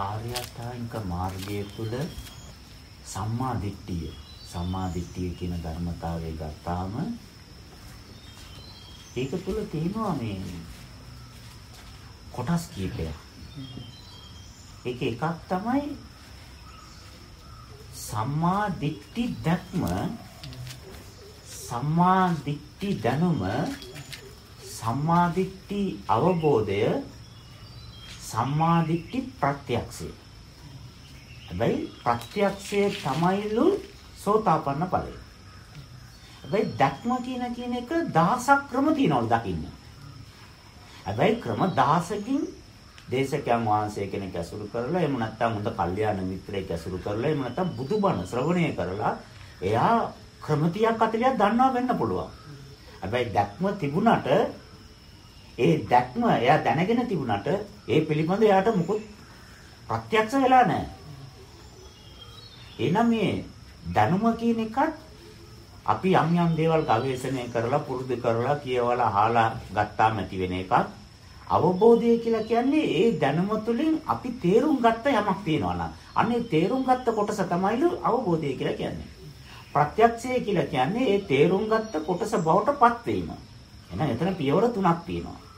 ආර්ය අෂ්ටාංගික මාර්ගය තුල සම්මා දිට්ඨිය සම්මා දිට්ඨිය කියන ධර්මතාවය ගත්තාම ඒක තුල තියෙනවා මේ කොටස් කීපයක්. ඒක එකක් තමයි සම්මා දිට්ඨි දැක්ම සම්මා දිට්ඨි දැනුම සම්මා දිට්ඨි අවබෝධය සම්මා දිට්ඨි ප්‍රත්‍යක්ෂය. හැබැයි ප්‍රත්‍යක්ෂය තමයිලු සෝතාපන්න ඵලය. හැබැයි දැක්ම කියන කියන එක දහසක් ක්‍රම තියෙනවලු දකින්න. හැබැයි ක්‍රම 10කින් දේශකයන් වහන්සේ කෙනෙක් ඇසුරු කරලා එහෙම නැත්නම් හොඳ කල්යාණ මිත්‍රයෙක් ඇසුරු කරලා එහෙම නැත්නම් බුදුබණ ශ්‍රවණය කරලා එයා ක්‍රම 30ක් 40ක් දන්නවා වෙන්න පුළුවන්. හැබැයි දැක්ම තිබුණට ඒ දැක්ම එයා දැනගෙන තිබුණට ඒ පිළිබඳ එයාට මුකුත් ප්‍රත්‍යක්ෂ වෙලා නැහැ. එහෙනම් මේ දැනුම කියන එකත් අපි යම් යම් දේවල් ගවේෂණය කරලා පුරුදු කරලා කියවලා අහලා ගත්තාම ඇති වෙන එකක්. අවබෝධය කියලා කියන්නේ ඒ දැනුම තුළින් අපි තේරුම් ගත්ත යමක් තියෙනවා නම් අනේ තේරුම් ගත්ත කොටස තමයිලු අවබෝධය කියලා කියන්නේ. ප්‍රත්‍යක්ෂය කියලා කියන්නේ ඒ තේරුම් ගත්ත කොටස බවටපත් වීම. එහෙනම් එතන පියවර තුනක් තියෙනවා.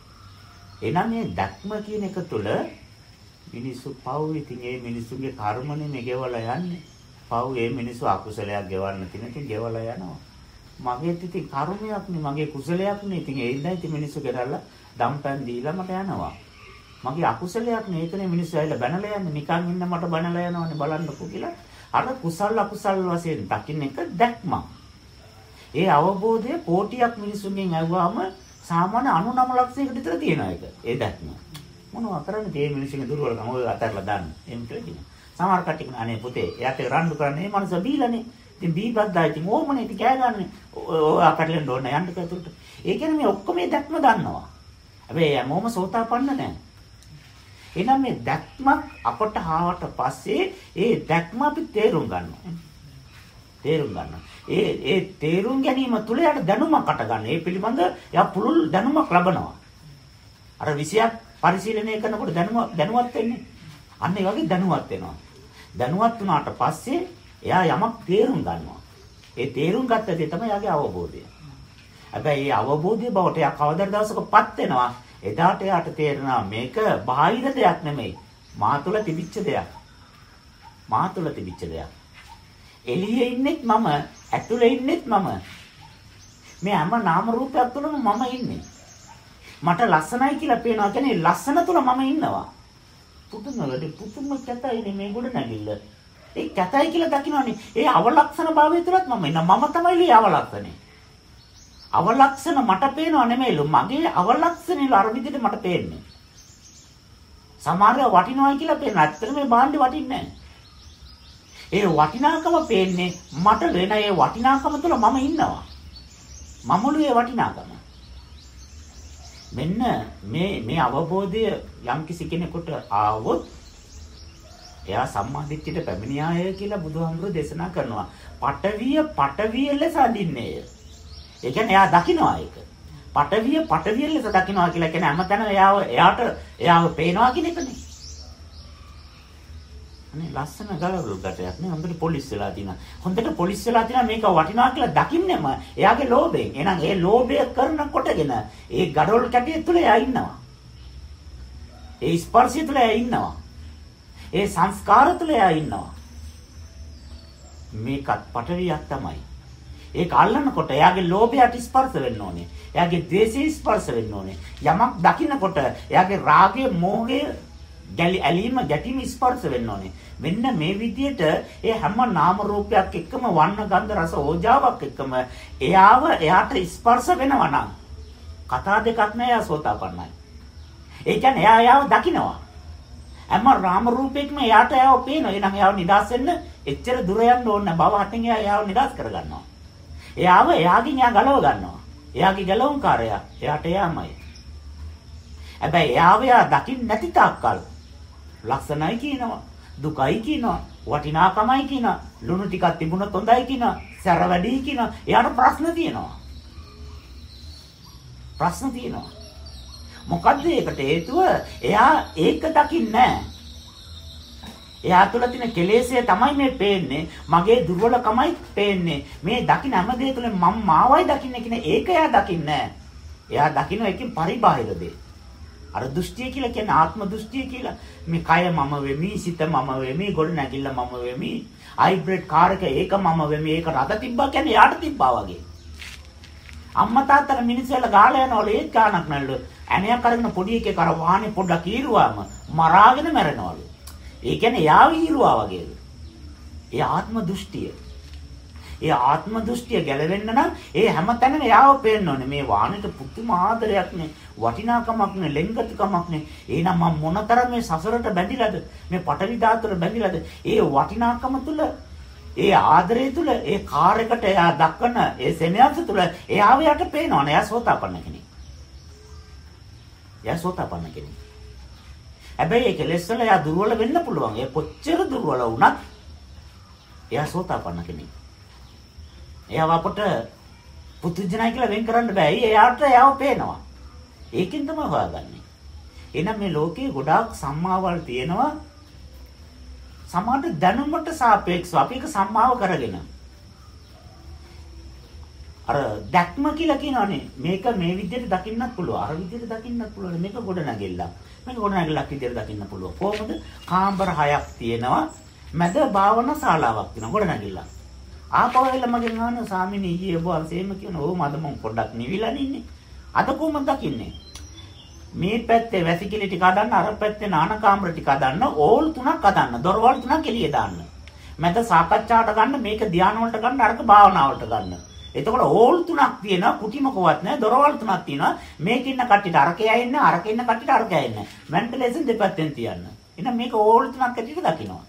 එහෙනම් මේ දැක්ම කියන එක තුළ මිනිස්සු පව් ඉතින් ඒ මිනිස්සුගේ කර්මනේ මේ ගෙවලා යන්නේ. පව් ඒ මිනිස්සු අකුසලයක් ගෙවන්න තියෙන ඉතින් ගෙවලා යනවා. මගේත් ඉතින් කර්මයක් නේ මගේ කුසලයක් නේ ඉතින් ඒ ඉඳන් ඉතින් මිනිස්සු ගෙරලා දම්පැන් දීලා මට යනවා. මගේ අකුසලයක් නේ ඒකනේ මිනිස්සු ඇවිල්ලා බැනලා යන්නේ නිකන් ඉන්න මට බැනලා යනවනේ බලන්නකෝ කියලා අර කුසල් අකුසල් වශයෙන් දකින්න එක දැක්මක්. ඒ අවබෝධය කෝටියක් මිනිසුන්ගෙන් ඇහුවාම සාමාන්‍ය 99 ලක්ෂයකට විතර තියෙන එක. ඒ දැක්ම. මොනවා කරන්නේ මේ මිනිස්සුන්ගේ දුර්වලකම ඔය අතහැරලා දාන්න. එහෙම කියලා කියනවා. සමහර කට්ටිය කියන අනේ පුතේ එයාට රණ්ඩු කරන්නේ මේ මනුස්සයා බීලානේ. ඉතින් බීපද්දා ඉතින් ඕමනේ ඉතින් කෑ ගන්න. ඔය අපටලෙන් ඕන යන්න කතුට. ඒ කියන්නේ මේ ඔක්කොම මේ දැක්ම දන්නවා. හැබැයි හැමෝම සෝතාපන්න නැහැ. එහෙනම් මේ දැක්මක් අපට ආවට පස්සේ ඒ දැක්ම අපි තේරුම් ගන්නවා. තේරුම් ගන්නවා. ඒ ඒ තේරුම් ගැනීම තුළ යට දැනුමක් අට ගන්න. ඒ පිළිබඳ යා පුළුල් දැනුමක් ලබනවා. අර 20ක් පරිශීලනය කරනකොට දැනුම දැනුවත් වෙන්නේ. අන්න ඒ වගේ දැනුවත් වෙනවා. දැනුවත් වුණාට පස්සේ එයා යමක් තේරුම් ගන්නවා. ඒ තේරුම් ගත්ත දේ තමයි යාගේ අවබෝධය. හැබැයි මේ අවබෝධය බවට යා කවදා දවසකපත් වෙනවා. එදාට යාට තේරෙනවා මේක බාහිර දෙයක් නෙමෙයි. මා තුළ තිබිච්ච දෙයක්. මා තුළ තිබිච්ච දෙයක්. එළියේ ඉන්නෙත් මම, ඇතුලේ ඉන්නෙත් මම. මේ හැම නාම රූපයක් තුළම මම ඉන්නේ. මට ලස්සනයි කියලා පේනවා කියන්නේ ලස්සන තුළ මම ඉන්නවා. පුදුම වැඩි පුදුම කැතයිනේ මේ ගොඩ නැගිල්ල. ඒ කැතයි කියලා දකින්නනේ. ඒ අවලක්ෂණ භාවය තුළත් මම ඉන්න. මම තමයි ලී අවලක්ෂණේ. අවලක්ෂණ මට පේනව නෙමෙයිලු මගේ අවලක්ෂණේලු අර විදිහට මට පේන්නේ. සමහරව වටිනවයි කියලා පේන. ඇත්තට මේ භාණ්ඩේ වටින්නේ ඒ වටිනාකම පේන්නේ මට වෙන ඒ වටිනාකම තුළ මම ඉන්නවා. මමලු ඒ වටිනාකම. මෙන්න මේ මේ අවබෝධය යම්කිසි කෙනෙකුට ආවොත් එයා සම්මාදිට්ඨියට පැමිණියාය කියලා බුදුහාමුදුරෝ දේශනා කරනවා. පටවිය පටවිය ලෙස අඳින්නේය. ඒ කියන්නේ එයා දකිනවා ඒක. පටවිය පටවිය ලෙස දකිනවා කියලා කියන්නේ හැමතැනම එයාව එයාට එයාව පේනවා කියන එකනේ. අනේ ලස්සන ගලවලු ගැටයක් නේ හොඳට පොලිස් වෙලා තියෙනවා. හොඳට පොලිස් වෙලා තියෙනවා මේක වටිනවා කියලා දකින්නෙම එයාගේ ලෝභයෙන්. එහෙනම් ඒ ලෝභය කරනකොටගෙන ඒ gadol කැටිය තුල එයා ඉන්නවා. ඒ ස්පර්ශය තුල එයා ඉන්නවා. ඒ සංස්කාර තුල එයා ඉන්නවා. මේකත් පටවියක් තමයි. ඒක අල්ලනකොට එයාගේ ලෝභයට ස්පර්ශ වෙන්න ඕනේ. එයාගේ ද්වේෂය ස්පර්ශ වෙන්න ඕනේ. යමක් දකින්නකොට එයාගේ රාගය, මෝහය, ගැලි ඇලීම, ගැටීම ස්පර්ශ වෙන්න ඕනේ. මෙන්න මේ විදිහට ඒ හැම නාම රූපයක් එක්කම වර්ණ ගන්ධ රස ඕජාවක් එක්කම එයාව එයාට ස්පර්ශ වෙනවා නම් කතා දෙකක් නෑ එයා සෝතාපන්නයි. ඒ කියන්නේ එයා එයාව දකිනවා. හැම රාම රූපයකම එයාට එයාව පේනවා. එහෙනම් එයාව නිදාස් වෙන්න එච්චර දුර යන්න ඕනේ නැහැ. බව හතෙන් එයා එයාව නිදාස් කරගන්නවා. එයාව එයාගෙන් එයා ගලව ගන්නවා. එයාගේ ගැලවුම්කාරයා එයාට එයාමයි. හැබැයි එයාව එයා දකින්න නැති තාක්කල් ලක්ෂණයි කියනවා, දුකයි කියනවා, වටිනාකමයි කියනවා, ලුණු ටිකක් තිබුණොත් හොඳයි කියනවා, සැර වැඩි කියනවා. එයාට ප්‍රශ්න තියෙනවා. ප්‍රශ්න තියෙනවා. මොකද්ද ඒකට හේතුව? එයා ඒක දකින්නේ එයා තුළ තියෙන කෙලෙස්ය තමයි මේ පේන්නේ. මගේ දුර්වලකමයි පේන්නේ. මේ දකින්න හැම දෙය තුළ මම මාවයි දකින්නේ කියන ඒක එයා දකින්නේ එයා දකින්න එකකින් පරිබාහිර දෙය. අර දෘෂ්ටිය කියලා කියන්නේ ආත්ම දෘෂ්ටිය කියලා. මේ කය මම වෙමි, සිත මම වෙමි, ගොඩ නැගිල්ල මම වෙමි. හයිබ්‍රිඩ් කාර් එක ඒක මම වෙමි. ඒක රට තිබ්බා කියන්නේ යාට තිබ්බා වගේ. අම්මා තාත්තලා මිනිස්සුල ගාලා යනවලු ඒත් ගානක් නැල්ලු. ඇණයක් අරගෙන පොඩි එකේ කර වාහනේ පොඩ්ඩක් ඊරුවාම මරාගෙන මැරෙනවලු. ඒ කියන්නේ යාව ඊරුවා වගේලු. ඒ ආත්ම දෘෂ්ටිය. ඒ ආත්ම දෘෂ්ටිය ගැලවෙන්න නම් ඒ හැමතැනම යාව පේන්න ඕනේ. මේ වාහනෙට පුදුම ආදරයක් නේ, වටිනාකමක් නේ, ලෙන්ගතුකමක් නේ. එහෙනම් මම මොනතරම් මේ සසරට බැඳිලාද? මේ පටවි ධාතුවට බැඳිලාද? ඒ වටිනාකම තුල ඒ ආදරය තුල ඒ කාර් එකට එයා දක්වන ඒ සෙනෙහස තුල එයාව යට පේනවනේ. එයා සෝතාපන්න කෙනෙක්. එයා සෝතාපන්න කෙනෙක්. හැබැයි ඒ කෙලෙස් වල එයා දුර්වල වෙන්න පුළුවන්. ඒ කොච්චර දුර්වල වුණත් එයා සෝතාපන්න කෙනෙක්. එයාව අපට පුදුජනයි කියලා වෙන් කරන්න බෑ. එයාට එයාව පේනවා. ඒකෙන් තමයි හොයාගන්නේ. එහෙනම් මේ ලෝකේ ගොඩාක් සම්මාවල් තියෙනවා. සමහරට දැනුමට සාපේක්ෂව අපි ඒක සම්මාව කරගෙන. අර දැක්ම කියලා කියනවනේ මේක මේ විදිහට දකින්නත් පුළුවන්. අර විදිහට දකින්නත් පුළුවන්. මේක ගොඩ නැගෙල්ලක්. මේක ගොඩ නැගෙල්ලක් විදිහට දකින්න පුළුවන්. කොහොමද? කාමර හයක් තියෙනවා. මැද භාවනා ශාලාවක් තියෙනවා. ගොඩ නැගෙල්ලක්. ආපහු එලා මගෙන් අහන ස්වාමීනි ඊයේ ඔබ වහන්සේම කියන ඕ මද මම පොඩ්ඩක් නිවිලා ඉන්නේ. අද කොහොමද දකින්නේ? මේ පැත්තේ වැසිකිලි ටික හදන්න අර පැත්තේ නාන කාමර ටික හදන්න ඕල් තුනක් හදන්න දොරවල් තුනක් එළිය දාන්න. මැද සාකච්ඡාවට ගන්න මේක ධානය වලට ගන්න අරක භාවනාවට ගන්න. එතකොට ඕල් තුනක් තියෙනවා කුටිමකවත් නැහැ දොරවල් තුනක් තියෙනවා මේක ඉන්න කට්ටියට අරකේ ඉන්න අරක ඉන්න කට්ටියට අරකේ ඉන්න. වෙන්ටිලේෂන් දෙපැත්තෙන් තියන්න. එහෙනම් මේක ඕල් තුනක් ඇටියට දකින්නවා.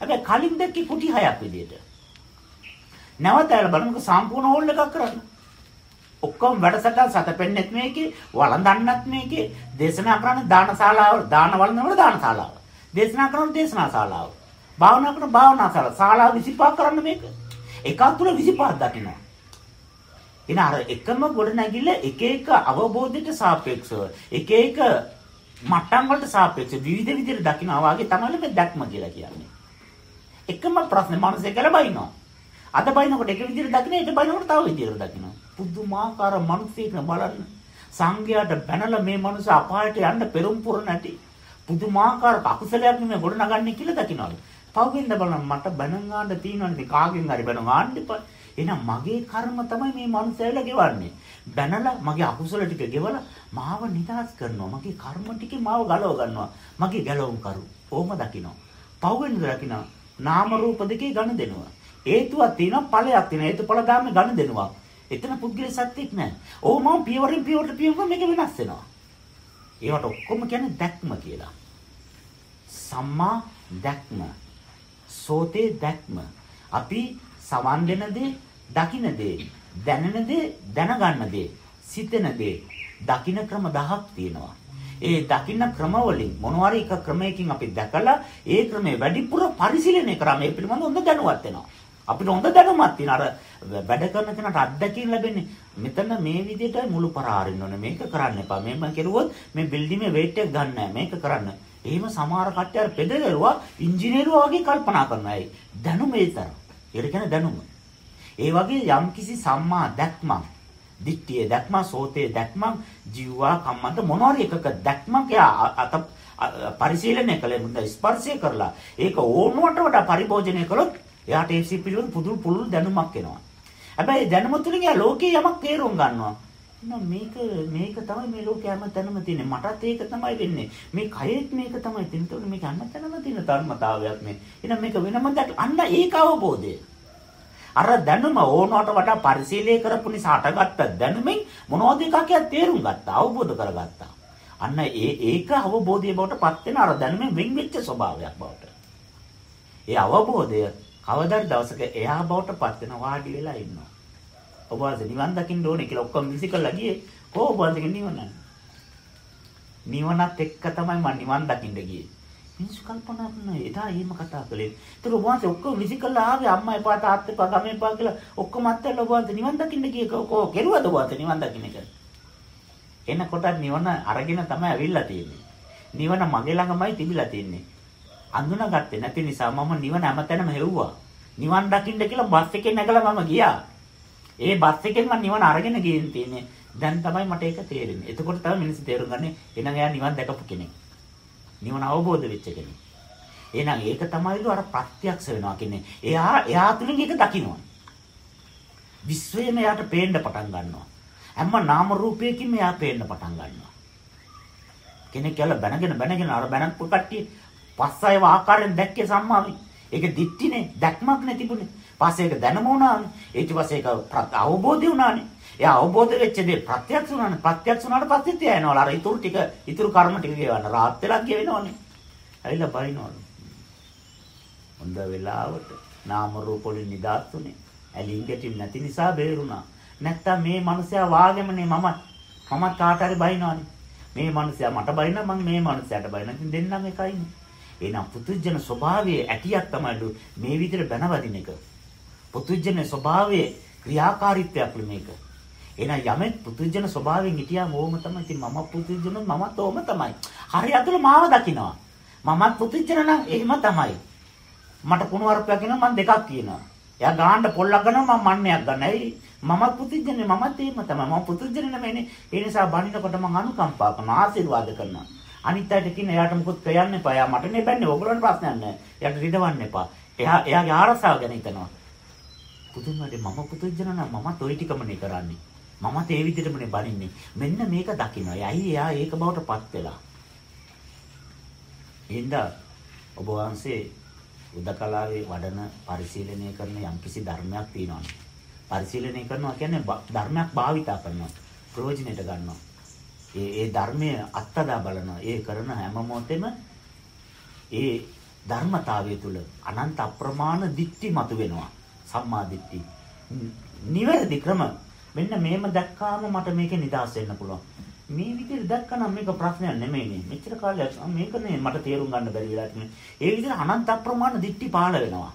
හැබැයි කලින් දැක්කේ කුටි හයක් විදියට. නැවත ඇල බලමුකෝ සම්පූර්ණ හෝල් එකක් කරන්න. ඔක්කොම වැඩසටහන් සතපෙන්නෙත් මේකේ වළඳන්නත් මේකේ දේශනා කරන දානශාලාව දාන වළඳනවල දානශාලාව. දේශනා කරන දේශනා ශාලාව. භාවනා කරන භාවනා ශාලාව. ශාලාව 25 කරන්න මේක. එකක් තුල 25ක් දකින්න. එන අර එකම ගොඩ නැගිල්ල එක එක අවබෝධයට සාපේක්ෂව එක එක මට්ටම් වලට සාපේක්ෂව විවිධ විදිහට දකින්නවා වගේ තමයි මේ දැක්ම කියලා කියන්නේ. එකම ප්‍රශ්නේ මනසේ කියලා බයිනවා. අද බයිනකොට එක විදිහට දකින්න ඊට බයිනකොට තව විදිහට දකින්නවා. පුදුමාකාර මිනිස්සෙක් බලන්න. සංඝයාට බැනලා මේ මනුස්ස අපායට යන්න පෙරම් පුර නැටි. පුදුමාකාර අකුසලයක් නෙමෙයි ගොඩ නගන්නේ කියලා දකින්නවලු. පහුවෙන්ද බලන්න මට බැන ගන්න තියෙනවනේ කාගෙන් හරි බැන ගන්න එපා. එහෙනම් මගේ කර්ම තමයි මේ මනුස්සයල ගෙවන්නේ. බැනලා මගේ අකුසල ටික ගෙවලා මාව නිදාස් කරනවා. මගේ කර්ම ටිකේ මාව ගලව ගන්නවා. මගේ ගැලවුම් කරු. ඕම දකිනවා. පහුවෙන්ද දකිනවා. නාම රූප දෙකේ ඝන දෙනවා. හේතුවක් තියෙනවා ඵලයක් තියෙනවා. හේතුඵල ධර්ම ඝන දෙනවා. එතන පුද්ගල සත්‍යෙක් නැහැ. ඕ මම පියවරින් පියවරට පියවර මේක වෙනස් වෙනවා. ඒවට ඔක්කොම කියන්නේ දැක්ම කියලා. සම්මා දැක්ම. සෝතේ දැක්ම. අපි සවන් දෙන දේ, දකින දේ, දැනෙන දේ, දැනගන්න දේ, සිතෙන දේ, දකින ක්‍රම 10ක් තියෙනවා. ඒ දකින්න ක්‍රමවලින් මොනවාරි එක ක්‍රමයකින් අපි දැකලා ඒ ක්‍රමේ වැඩිපුර පරිශීලනය කරා මේ පිළිබඳව හොඳ දැනුවත් වෙනවා. අපිට හොඳ දැනුමක් තියෙන අර වැඩ කරන කෙනාට අත්දැකීම් ලැබෙන්නේ මෙතන මේ විදිහට මුළු පරාරින්න ඕනේ මේක කරන්න එපා මේ මම කෙරුවොත් මේ බිල්ඩිමේ weight එක ගන්න නැහැ මේක කරන්න. එහෙම සමහර කට්ටිය අර පෙදලරුවා ඉංජිනේරුවා වගේ කල්පනා කරනවා. ඒ දැනුම ඒ තරම්. ඒකට කියන්නේ දැනුම. ඒ වගේ යම්කිසි සම්මා දැක්මක්, දිට්ඨිය දැක්ම, සෝතේ දැක්මක්, ජීවා කම්මන්ත මොනවාරි එකක දැක්මක් යා අත පරිශීලනය කළේ මුද ස්පර්ශය කරලා ඒක ඕනවට වඩා පරිභෝජනය කළොත් එයාට ඒ පිළිවෙල පුදුල් පුළුල් දැනුමක් එනවා. හැබැයි දැනුම තුලින් එයා ලෝකේ යමක් තේරුම් ගන්නවා. එහෙනම් මේක මේක තමයි මේ ලෝකේ හැම තැනම තියෙන්නේ. මටත් ඒක තමයි වෙන්නේ. මේ කයෙත් මේක තමයි තියෙන්නේ. ඒතකොට මේක හැම තැනම තියෙන ධර්මතාවයක් මේ. එහෙනම් මේක වෙනම දැක් අන්න ඒක අවබෝධය. අර දැනුම ඕනවට වඩා පරිශීලනය කරපු නිසා හටගත්ත දැනුමින් මොනවද එකක් කියලා තේරුම් ගත්තා. අවබෝධ කරගත්තා. අන්න ඒ ඒක අවබෝධය බවට පත් වෙන අර දැනුමෙන් වෙන් වෙච්ච ස්වභාවයක් බවට. ඒ අවබෝධය කවදාද දවසක එයා බවට පත් වෙන වාඩි වෙලා ඉන්නවා. ඔබ වහන්සේ නිවන් දකින්න ඕනේ කියලා ඔක්කොම විසි කරලා ගියේ. කොහොම ඔබ වහන්සේගේ නිවන? නිවනත් එක්ක තමයි මම නිවන් දකින්න ගියේ. මිනිස්සු කල්පනා කරන එදා එහෙම කතා කළේ. ඒතර ඔබ වහන්සේ ඔක්කොම විසි කරලා ආවේ අම්මා එපා තාත්තා එපා ගම එපා කියලා ඔක්කොම අත්හැරලා ඔබ වහන්සේ නිවන් දකින්න ගියේ. කොහොම කෙරුවද ඔබ වහන්සේ නිවන් දකින්න එක? එනකොට නිවන අරගෙන තමයි ඇවිල්ලා තියෙන්නේ. නිවන මගේ ළඟමයි තිබිලා තියෙන්නේ. අඳුනාගත්තේ නැති නිසා මම නිවන හැමතැනම හෙව්වා. නිවන් දකින්න කියලා බස් එකේ නැගලා මම ගියා. ඒ බස් එකෙන් මම නිවන අරගෙන ගිහින් තියෙන්නේ. දැන් තමයි මට ඒක තේරෙන්නේ. එතකොට තමයි මිනිස්සු තේරුම් ගන්නේ එනං එයා නිවන් දැකපු කෙනෙක්. නිවන අවබෝධ වෙච්ච කෙනෙක්. එහෙනම් ඒක තමයිලු අර ප්‍රත්‍යක්ෂ වෙනවා කියන්නේ. එයා එයා තුලින් ඒක දකින්නවා. විශ්වයම එයාට පේන්න පටන් ගන්නවා. හැම නාම රූපයකින්ම එයා පේන්න පටන් ගන්නවා. කෙනෙක් කියලා බැනගෙන බැනගෙන අර බැනපු කට්ටිය පස්සය ආකාරයෙන් දැක්කේ සම්මාවි. ඒක දික්ටිනේ දැක්මක් නැතිබුනේ. පස්සේ ඒක දැනම වුණානේ. ඊට පස්සේ ඒක අවබෝධය වුණානේ. එයා අවබෝධ වෙච්ච දේ ප්‍රත්‍යක්ෂ වුණානේ. ප්‍රත්‍යක්ෂ වුණාට පස්සෙත් එයා එනවල අර ඉතුරු ටික ඉතුරු කර්ම ටික ගෙවන්න. රාත් වෙලා ගෙවෙනවනේ. ඇවිල්ලා බයිනවලු. හොඳ වෙලාවට නාම රූප වලින් නිදාස්ුනේ. ඇලින් ගැටින් නැති නිසා බේරුණා. නැත්තම් මේ මනුස්සයා වාගෙමනේ මම මමත් කාට හරි බයිනවනේ. මේ මනුස්සයා මට බයින මම මේ මනුස්සයාට බයින. ඉතින් දෙන්නම එකයිනේ. එහෙනම් පුදුජන ස්වභාවයේ ඇටියක් තමයි මේ විදිහට බැනවදින එක. පුදුජන ස්වභාවයේ ක්‍රියාකාරීත්වයක් මේක. එහෙනම් යමෙක් පුදුජන ස්වභාවයෙන් හිටියාම ඕම තමයි. ඉතින් මම පුදුජන මමත් ඕම තමයි. හරි අතල මාව දකින්නවා. මමත් පුදුජන නම් එහෙම තමයි. මට කුණු වරපයක් කියනවා මම දෙකක් කියනවා. එයා ගාන්න පොල්ලක් ගන්නවා මම මන්නයක් ගන්න. ඇයි? මමත් පුදුජනේ මමත් එහෙම තමයි. මම පුදුජනේ නෙමෙයිනේ. ඒ නිසා බණිනකොට මම අනුකම්පා කරනවා ආශිර්වාද කරනවා. අනිත් අයට කියන එයාට මොකොත් කියන්න එපා. එයා මට නෙබන්නේ. ඕගොල්ලන්ට ප්‍රශ්නයක් නැහැ. එයාට රිදවන්න එපා. එයා එයාගේ ආරසාව ගැන හිතනවා. පුදුමනේ මම පුදුජන නම් මමත් ওই ටිකමනේ කරන්නේ. මමත් ඒ විදිහටමනේ බනින්නේ. මෙන්න මේක දකින්න. ඇයි එයා ඒක බවට පත් වෙලා? එහෙනම් ඔබ වහන්සේ උදකලාවේ වඩන පරිශීලනය කරන යම්කිසි ධර්මයක් තියෙනවා. පරිශීලනය කරනවා කියන්නේ ධර්මයක් භාවිතා කරනවා. ප්‍රයෝජනෙට ගන්නවා. ඒ ඒ ධර්මයේ අත්දා බලනවා. ඒ කරන හැම මොහොතෙම ඒ ධර්මතාවය තුල අනන්ත අප්‍රමාණ දික්ටි මතුවෙනවා. සම්මා දිට්ඨි. නිවැරදි ක්‍රම මෙන්න මේම දැක්කාම මට මේකේ නිදහස් වෙන්න පුළුවන්. මේ විදිහට දැක්කනම් මේක ප්‍රශ්නයක් නෙමෙයිනේ. මෙච්චර කාලයක් මේකනේ මට තේරුම් ගන්න බැරි වෙලා තිබුණේ. ඒ විදිහට අනන්ත අප්‍රමාණ දික්ටි පාළ වෙනවා.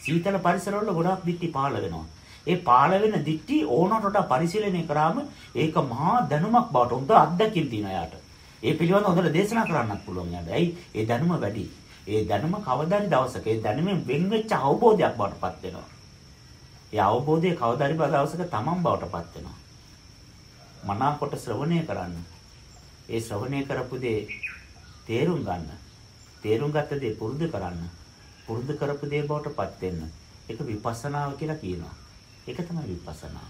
සීතල පරිසරවල ගොඩාක් දික්ටි පාළ වෙනවා. ඒ පාළ වෙන දික්ටි ඕනකට පරිශීලනය කරාම ඒක මහා දැනුමක් බවට උන්ට අත්දැකීම් තියෙන යාට. ඒ පිළිබඳව හොඳට දේශනා කරන්නත් පුළුවන් යාට. ඇයි? ඒ දැනුම වැඩි. ඒ දැනුම කවදාරි දවසක ඒ දැනුමෙන් වෙන් වෙච්ච අවබෝධයක් බවට පත් වෙනවා. ඒ අවබෝධය කවදාරි දවසක තමන් බවට පත් වෙනවා. මනාකොට ශ්‍රවණය කරන්න. ඒ ශ්‍රවණය කරපු දේ තේරුම් ගන්න. තේරුම් ගත්ත දේ පුරුදු කරන්න. පුරුදු කරපු දේ බවට පත් වෙන්න. ඒක විපස්සනාව කියලා කියනවා. ඒක තමයි විපස්සනා.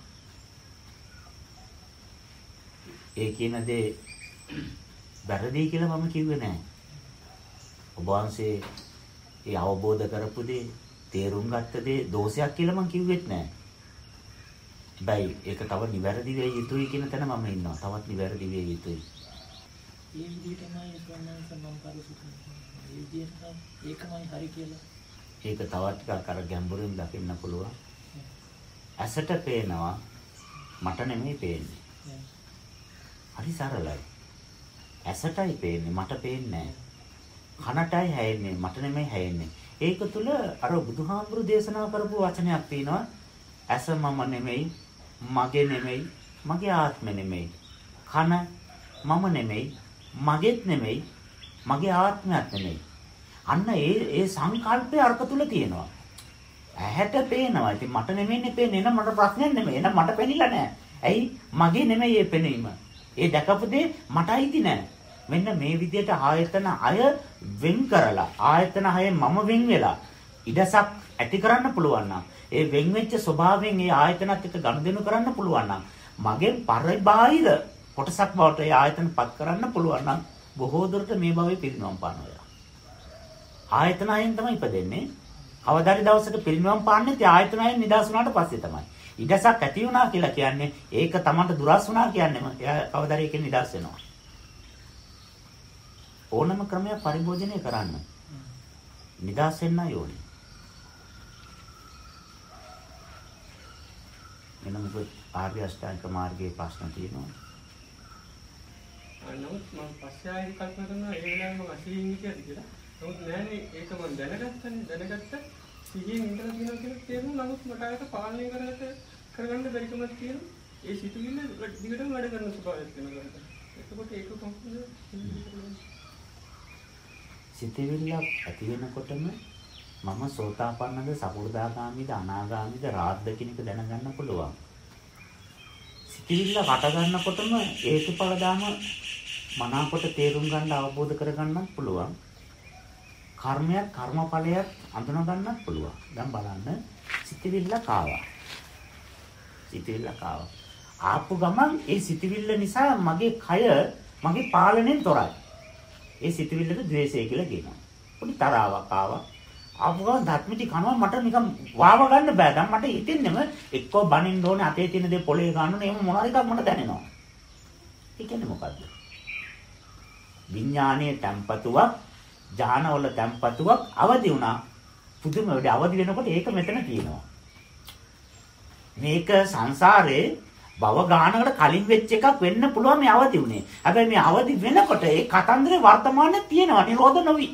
ඒ කියන දේ වැරදි කියලා මම කිව්වේ නෑ. ඔබ වහන්සේ ඒ අවබෝධ කරපු දේ, තේරුම් ගත්ත දේ දෝෂයක් කියලා මම කිව්වෙත් නෑ. හැබැයි ඒක තව නිවැරදි වෙයි යුතුයි කියන තැන මම ඉන්නවා. තවත් නිවැරදි වෙයි යුතුයි. ඒ විදිහටමයි ස්වර්ණංශ මම පරිසුතන. ඒ විදිහට ඒකමයි හරි කියලා. ඒක තවත් ටිකක් අර ගැඹුරින් දකින්න පුළුවන්. ඇසට පේනවා මට නෙමෙයි පේන්නේ. හරි සරලයි. ඇසටයි පේන්නේ මට පේන්නේ කනටයි හැයෙන්නේ මට නෙමෙයි හැයෙන්නේ. ඒක තුල අර බුදුහාමුදුරු දේශනා කරපු වචනයක් තියෙනවා. ඇස මම නෙමෙයි, මගේ නෙමෙයි, මගේ ආත්මෙ නෙමෙයි. කන මම නෙමෙයි, මගේත් නෙමෙයි, මගේ ආත්මයක් නෙමෙයි. අන්න ඒ ඒ සංකල්පය අර්ථ තුල තියෙනවා. ඇහැට පේනවා. ඉතින් මට නෙමෙයිනේ පේන්නේ. එහෙනම් මට ප්‍රශ්නයක් නෙමෙයි. එහෙනම් මට පෙනිලා නැහැ. ඇයි? මගේ නෙමෙයි මේ පෙනීම. ඒ දැකපු දේ මට අයිති නැහැ. මෙන්න මේ විදිහට ආයතන අය වෙන් කරලා ආයතන හයෙන් මම වෙන් වෙලා ඉඩසක් ඇති කරන්න පුළුවන් නම් ඒ වෙන් වෙච්ච ස්වභාවයෙන් ඒ ආයතනත් එක්ක ගනුදෙනු කරන්න පුළුවන් නම් මගෙන් පරිබාහිර කොටසක් බවට ඒ ආයතන පත් කරන්න පුළුවන් නම් බොහෝ දුරට මේ භවයේ පිරිනවම් පානවා. ආයතන හයෙන් තමයි ඉපදෙන්නේ. කවදාරි දවසක පිරිනිවන් පාන්නේ ඒ ආයතනයෙන් නිදහස් වුණාට පස්සේ තමයි. ඉඩසක් ඇති වුණා කියලා කියන්නේ ඒක Tamanට දුරස් වුණා කියන්නේම එයා කවදාරි එකෙන් නිදහස් වෙනවා. ඕනම ක්‍රමයක් පරිභෝජනය කරන්න. නිදහස් වෙන්න ඕනේ. එනම් මොකද ආර්ය අෂ්ටාංග මාර්ගයේ ප්‍රශ්න තියෙනවා. නමුත් මම පස්සේ ආයෙත් කල්පනා කරනවා ඒ වෙලාවේ මම අසීමිත හිටියද කියලා. නමුත් නෑනේ ඒක මම දැනගත්තනේ දැනගත්ත සිහියෙන් ඉඳලා තියෙනවා කියලා තේරුණා නමුත් මට ආයත පාලනය කරගන්න කරගන්න බැරිකමක් තියෙනවා ඒ සිතුවිල්ල දිගටම වැඩ කරන ස්වභාවයක් වෙනවා එතකොට ඒක කොහොමද සිතවිල්ල ඇති වෙනකොටම මම සෝතාපන්නද සකු르දාගාමීද අනාගාමීද රාද්ද කියන එක දැනගන්න පුළුවන්. සිතවිල්ල වට ගන්නකොටම හේතුඵල දාම මනාකොට තේරුම් ගන්න අවබෝධ කරගන්නත් පුළුවන්. කර්මයක් කර්මඵලයක් අඳුන ගන්නත් පුළුවන්. දැන් බලන්න සිතවිල්ල කාවා. සිතවිල්ල කාවා. ආපු ගමන් ඒ සිතවිල්ල නිසා මගේ කය මගේ පාලනයෙන් තොරයි. ඒ සිතවිල්ලට ද්වේෂය කියලා කියනවා. පොඩි තරාවක් ආවා. ආපු ගමන් ධර්මිටි කනවා මට නිකන් වාව ගන්න බෑ. දැන් මට හිතෙන්නෙම එක්කෝ බනින්න ඕනේ අතේ තියෙන දේ පොළේ ගන්න ඕනේ. එහෙම මොනවා එකක් මට දැනෙනවා. ඒ කියන්නේ මොකද්ද? විඥානයේ තැම්පතුවක්, ඥානවල තැම්පතුවක් අවදි වුණා. පුදුම වෙඩ අවදි වෙනකොට ඒක මෙතන තියෙනවා. මේක සංසාරේ භව ගානකට කලින් වෙච්ච එකක් වෙන්න පුළුවන් මේ අවදි උනේ. හැබැයි මේ අවදි වෙනකොට ඒ කතන්දරේ වර්තමානයේ තියෙනවා නිරෝධ නොවි.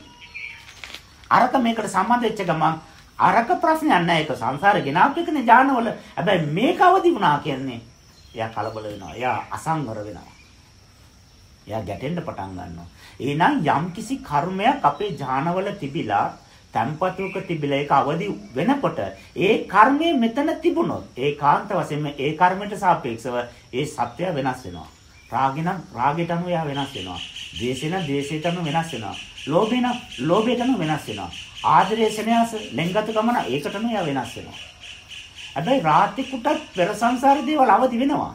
අරක මේකට සම්බන්ධ වෙච්ච ගමන් අරක ප්‍රශ්නයක් නැහැ ඒක සංසාරේ ගෙනාපු එකනේ ඥානවල. හැබැයි මේක අවදි වුණා කියන්නේ එයා කලබල වෙනවා. එයා අසංවර වෙනවා. එයා ගැටෙන්න පටන් ගන්නවා. එහෙනම් යම්කිසි කර්මයක් අපේ ඥානවල තිබිලා තන්පතුක තිබිලා ඒක අවදි වෙනකොට ඒ කර්මය මෙතන තිබුණොත් ඒකාන්ත වශයෙන්ම ඒ කර්මයට සාපේක්ෂව ඒ සත්‍ය වෙනස් වෙනවා. රාගින රාගයට අනුව එයා වෙනස් වෙනවා. ද්වේෂින ද්වේෂයට අනුව වෙනස් වෙනවා. ලෝභින ලෝභයට අනුව වෙනස් වෙනවා. ආදරය සෙනෙහස ලෙන්ගතු ගමන ඒකට අනුව එයා වෙනස් වෙනවා. හැබැයි රාත්‍රිකුටත් පෙර සංසාර දේවල් අවදි වෙනවා.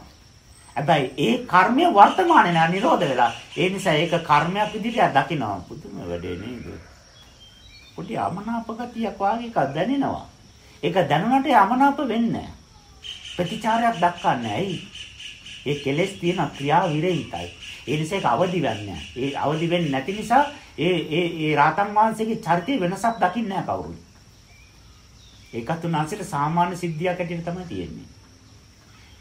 හැබැයි ඒ කර්මය වර්තමානයේ නා නිරෝධ වෙලා. ඒ නිසා ඒක කර්මයක් විදිහට දකිනවා. පුදුම වැඩේ නේද? පොඩි අමනාප ගතියක් වාගේ එකක් දැනෙනවා. ඒක දැනුණට අමනාප වෙන්නේ ප්‍රතිචාරයක් දක්වන්නේ ඇයි? ඒ කෙලෙස් තියෙන ක්‍රියා විරහිතයි. ඒ නිසා ඒක අවදි වෙන්නේ ඒ අවදි වෙන්නේ නැති නිසා ඒ ඒ ඒ රාතන් වහන්සේගේ චරිතය වෙනසක් දකින්නේ නැහැ කවුරුත්. ඒකත් උන්වහන්සේට සාමාන්‍ය සිද්ධියක් ඇටියට තමයි තියෙන්නේ.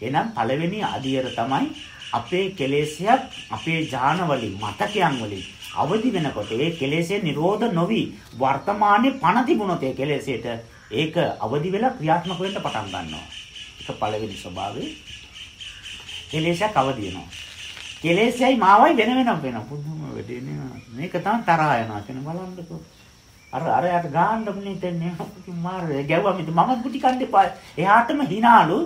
එහෙනම් පළවෙනි අදියර තමයි අපේ කෙලෙස්යක් අපේ ඥාන වලින් මතකයන් වලින් අවදි වෙනකොට ඒ කෙලෙසේ නිරෝධ නොවි වර්තමානයේ පණ තිබුණොත් ඒ කෙලෙසේට ඒක අවදි වෙලා ක්‍රියාත්මක වෙන්න පටන් ගන්නවා. ඒක පළවෙනි ස්වභාවය. කෙලෙසයක් අවදි වෙනවා. කෙලෙසයයි මාවයි වෙන වෙනම වෙනවා. පුදුම වෙඩේ මේක තමයි තරහා යනවා කියන බලන්නකෝ. අර අර යට ගාන්න මුනේ තෙන්නේ මාර ගැව්වා මිට මම ගුටි කන්න එපා. එහාටම hinaලු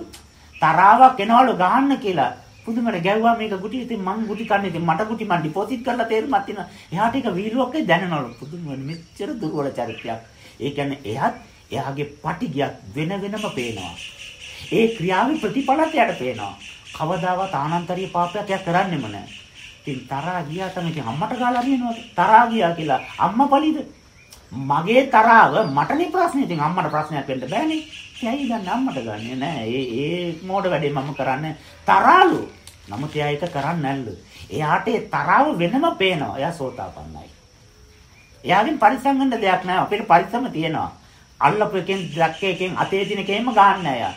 තරාවක් එනවලු ගහන්න කියලා. පුදුමට ගැව්වා මේක ගුටි ඉතින් මං ගුටි කන්නේ ඉතින් මට ගුටි මං ඩිපොසිට් කරලා තේරුමක් තියෙනවා. එහාට එක වීලුවක් දැනනවලු. පුදුම මෙච්චර දුර්වල චරිතයක්. ඒ කියන්නේ එහත් එයාගේ පටිගියක් වෙන වෙනම පේනවා. ඒ ක්‍රියාවේ ප්‍රතිඵලත් එයාට පේනවා. කවදාවත් ආනන්තරීය පාපයක් එයා කරන්නෙම නැහැ. ඉතින් තරහා ගියා තමයි ඉතින් අම්මට ගාලා හරිනවද? තරහා ගියා කියලා අම්මා පලිද? මගේ තරහව මටනේ ප්‍රශ්නේ. ඉතින් අම්මට ප්‍රශ්නයක් වෙන්න බෑනේ. ඉතින් ඇයි දැන් අම්මට ගන්නෙ නෑ. ඒ ඒ මෝඩ වැඩේ මම කරන්නේ තරහලු. නමුත් එයා ඒක කරන්නේ නැල්ලු. එයාට ඒ තරහව වෙනම පේනවා. එයා සෝතාපන්නයි. එයාගෙන් පරිස්සම් වෙන්න දෙයක් නෑ. අපිට පරිස්සම තියෙනවා. අල්ලපු එකෙන් දැක්ක එකෙන් අතේ දින එකෙන්ම ගන්න නෑ එයා.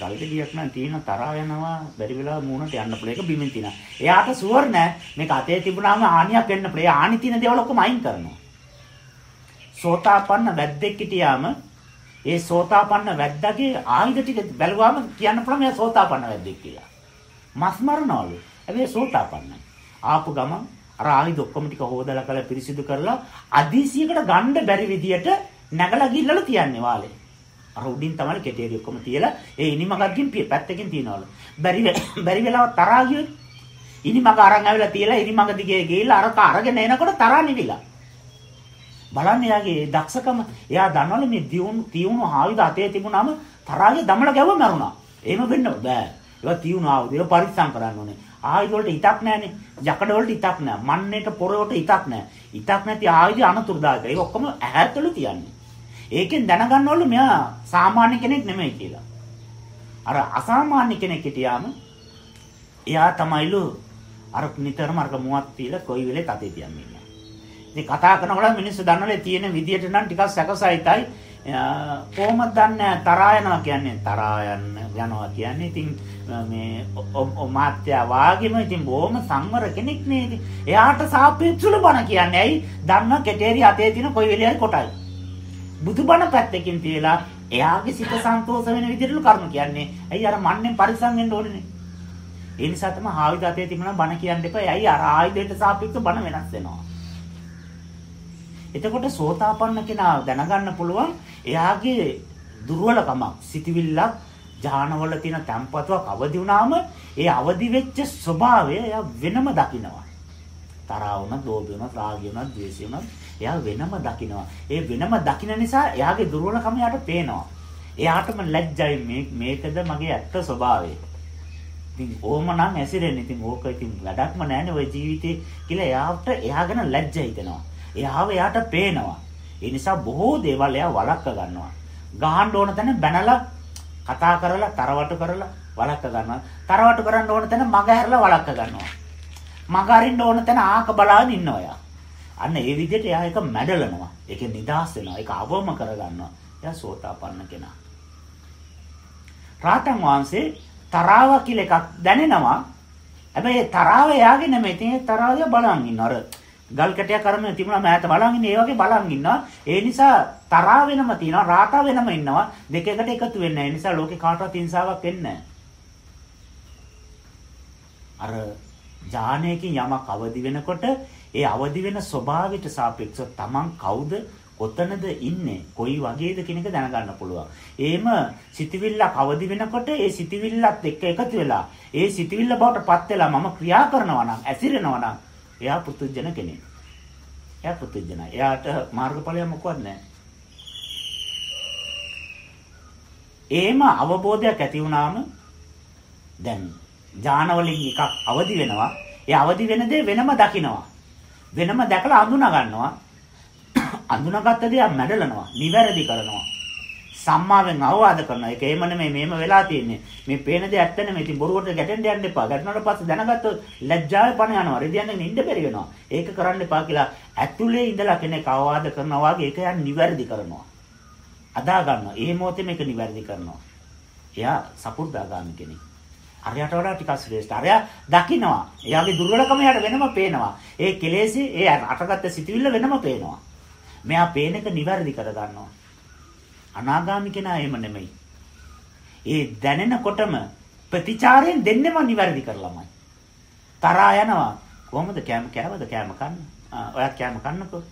ගල්ට ගියක් නම් තියෙන තරහ යනවා බැරි වෙලා මූණට යන්න පුළුවන් ඒක බිමින් තියෙනවා. එයාට ෂුවර් නෑ මේක අතේ තිබුණාම හානියක් වෙන්න පුළුවන්. ඒ හානි තියෙන දේවල් ඔක්කොම අයින් කරනවා. සෝතාපන්න වැද්දෙක් හිටියාම ඒ සෝතාපන්න වැද්දාගේ ආයුධ ටික බැලුවාම කියන්න පුළුවන් එයා සෝතාපන්න වැද්දෙක් කියලා. මස් මරනවලු. හැබැයි සෝතාපන්නයි. ආපු ගමන් අර ආයුධ ඔක්කොම ටික හොදලා කරලා පිරිසිදු කරලා අදීසියකට ගන්න බැරි විදියට නැගලා ගිල්ලලා තියන්නේ වාලේ. අර උඩින් තමයි කෙටේරි ඔක්කොම තියලා ඒ ඉනිමගක්කින් පැත්තකින් තියනවලු. බැරි බැරි වෙලාව තරහා ගියොත් ඉනිමග අරන් ඇවිල්ලා තියලා ඉනිමග දිගේ ගිහිල්ලා අරක අරගෙන එනකොට තරහා නිවිලා. බලන්න එයාගේ දක්ෂකම එයා දන්නවලු මේ දියුණු තියුණු ආයුධ අතේ තිබුණාම තරහාගේ දමල ගැව මරුණා. එහෙම වෙන්න බෑ. ඒවා තියුණු ආයුධ ඒවා පරිස්සම් කරන්න ඕනේ. ආයුධ වලට ඉතක් නැහැනේ. යකඩ වලට ඉතක් නැහැ. මන්නේට පොරවට ඉතක් නැහැ. ඉතක් නැති ආයුධ අනතුරුදායක. ඒක ඔක්කොම ඇහැතලු තියන්නේ. ඒකෙන් දැනගන්නවලු මෙයා සාමාන්‍ය කෙනෙක් නෙමෙයි කියලා. අර අසාමාන්‍ය කෙනෙක් හිටියාම එයා තමයිලු අර නිතරම අර මුවත් තියලා කොයි වෙලේ කතේ තියන්නේ. ඉතින් කතා කරනකොට මිනිස්සු දන්නවලේ තියෙන විදියට නම් ටිකක් සැකසයිතයි. කොහොමද දන්නේ? තරහා යනවා කියන්නේ තරහා යන්න යනවා කියන්නේ ඉතින් මේ මාත්‍ය වාගෙම ඉතින් බොහොම සංවර කෙනෙක් නේද එයාට සාපේක්ෂව බණ කියන්නේ. ඇයි? දන්න කෙටේරි අතේ තියෙන කොයි වෙලෙයි කොටයි. බුදුබණ පැත්තකින් තියලා එයාගේ සිත සන්තෝෂ වෙන විදිහට කර්ම කියන්නේ. ඇයි? අර මන්නේ පරිසම් වෙන්න ඕනේ ඒ නිසා තමයි ආයුධ අතේ තිබුණා බණ කියන්න එපා. ඇයි? අර ආයුධයට සාපේක්ෂව බණ වෙනස් වෙනවා. එතකොට සෝතාපන්න කෙනා දැනගන්න පුළුවන් එයාගේ දුර්වලකමක් සිතවිල්ලක් ජානවල තියෙන තැම්පතුවක් අවදි වුණාම ඒ අවදි වෙච්ච ස්වභාවය එයා වෙනම දකිනවා. තරහ වුණත්, ලෝභ වුණත්, රාගය වුණත්, ද්වේෂය වුණත් එයා වෙනම දකිනවා. ඒ වෙනම දකින නිසා එයාගේ දුර්වලකම එයාට පේනවා. එයාටම ලැජ්ජයි මේ මේකද මගේ ඇත්ත ස්වභාවය. ඉතින් ඕම නම් ඇසිරෙන්නේ. ඉතින් ඕක ඉතින් වැඩක්ම නැහැනේ ওই ජීවිතේ කියලා එයාට එයාගෙන ලැජ්ජ හිතෙනවා. එයාව එයාට පේනවා. ඒ නිසා බොහෝ දේවල් එයා වළක්ව ගන්නවා. ගහන්න ඕන තැන බැනලා කතා කරලා තරවටු කරලා වළක්ව ගන්නවා. තරවටු කරන්න ඕන තැන මග හැරලා වළක්ව ගන්නවා. මග අරින්න ඕන තැන ආක බලාගෙන ඉන්නවා එයා. අන්න ඒ විදිහට එයා එක මැඩලනවා. ඒකෙන් නිදහස් වෙනවා. ඒක අවම කරගන්නවා. එයා සෝතාපන්න කෙනා. රාතන් වහන්සේ තරාව කියලා එකක් දැනෙනවා. හැබැයි ඒ තරාව එයාගේ නෙමෙයි. ඉතින් ඒ තරාව බලන් ඉන්න අර ගල් කැටයක් අරගෙන තිබුණා මෑත බලන් ඉන්නේ ඒ වගේ බලන් ඉන්නවා. ඒ නිසා තරහා වෙනම තියෙනවා රාතා වෙනම ඉන්නවා. දෙකකට එකතු වෙන්නේ නැහැ. ඒ නිසා ලෝකේ කාටවත් හිංසාවක් වෙන්නේ අර ඥානයකින් යමක් අවදි වෙනකොට ඒ අවදි වෙන ස්වභාවයට සාපේක්ෂව තමන් කවුද කොතනද ඉන්නේ කොයි වගේද කියන එක දැනගන්න පුළුවන්. එහෙම සිතවිල්ලක් අවදි වෙනකොට ඒ සිතවිල්ලත් එක්ක එකතු වෙලා ඒ සිතවිල්ල බවට පත් වෙලා මම ක්‍රියා කරනවා නම් ඇසිරෙනවා නම් එයා පුදුජන කෙනෙක්. එයා පුදුජනයි. එයාට මාර්ගඵලයක් මොකවත් නැහැ. එහෙම අවබෝධයක් ඇති වුණාම දැන් ඥානවලින් එකක් අවදි වෙනවා. ඒ අවදි වෙන දේ වෙනම දකිනවා. වෙනම දැකලා අඳුනා ගන්නවා. අඳුනාගත්ත දේ මැඩලනවා, නිවැරදි කරනවා. සම්මාවෙන් අවවාද කරනවා. ඒක එහෙම නෙමෙයි මේම වෙලා තියෙන්නේ. මේ පේන දේ ඇත්ත නෙමෙයි. ඉතින් බොරුවට ගැටෙන්න යන්න එපා. ගැටුණාට පස්සේ දැනගත්තොත් ලැජ්ජාවේ පණ යනවා. රෙදියන්ගෙන් ඉන්න බැරි වෙනවා. ඒක කරන්න එපා කියලා ඇතුලේ ඉඳලා කෙනෙක් අවවාද කරනවා වගේ ඒක යන් නිවැරදි කරනවා. අදා ගන්නවා. ඒ මොහොතේ මේක නිවැරදි කරනවා. එයා සපුර්දාගාමි කෙනෙක්. අරයට වඩා ටිකක් ශ්‍රේෂ්ඨ. අරයා දකිනවා. එයාගේ දුර්වලකම එයාට වෙනම පේනවා. ඒ කෙලෙසේ ඒ අටගත්ත සිටිවිල්ල වෙනම පේනවා. මෙයා පේන එක නිවැරදි කර ගන්නවා. අනාගාමි කෙනා එහෙම නෙමෙයි. ඒ දැනෙනකොටම ප්‍රතිචාරයෙන් දෙන්නෙම නිවැරදි කරලාමයි. තරහා යනවා. කොහොමද කෑම කෑවද කෑම කන්න? ආ ඔයත් කෑම කන්නකෝ.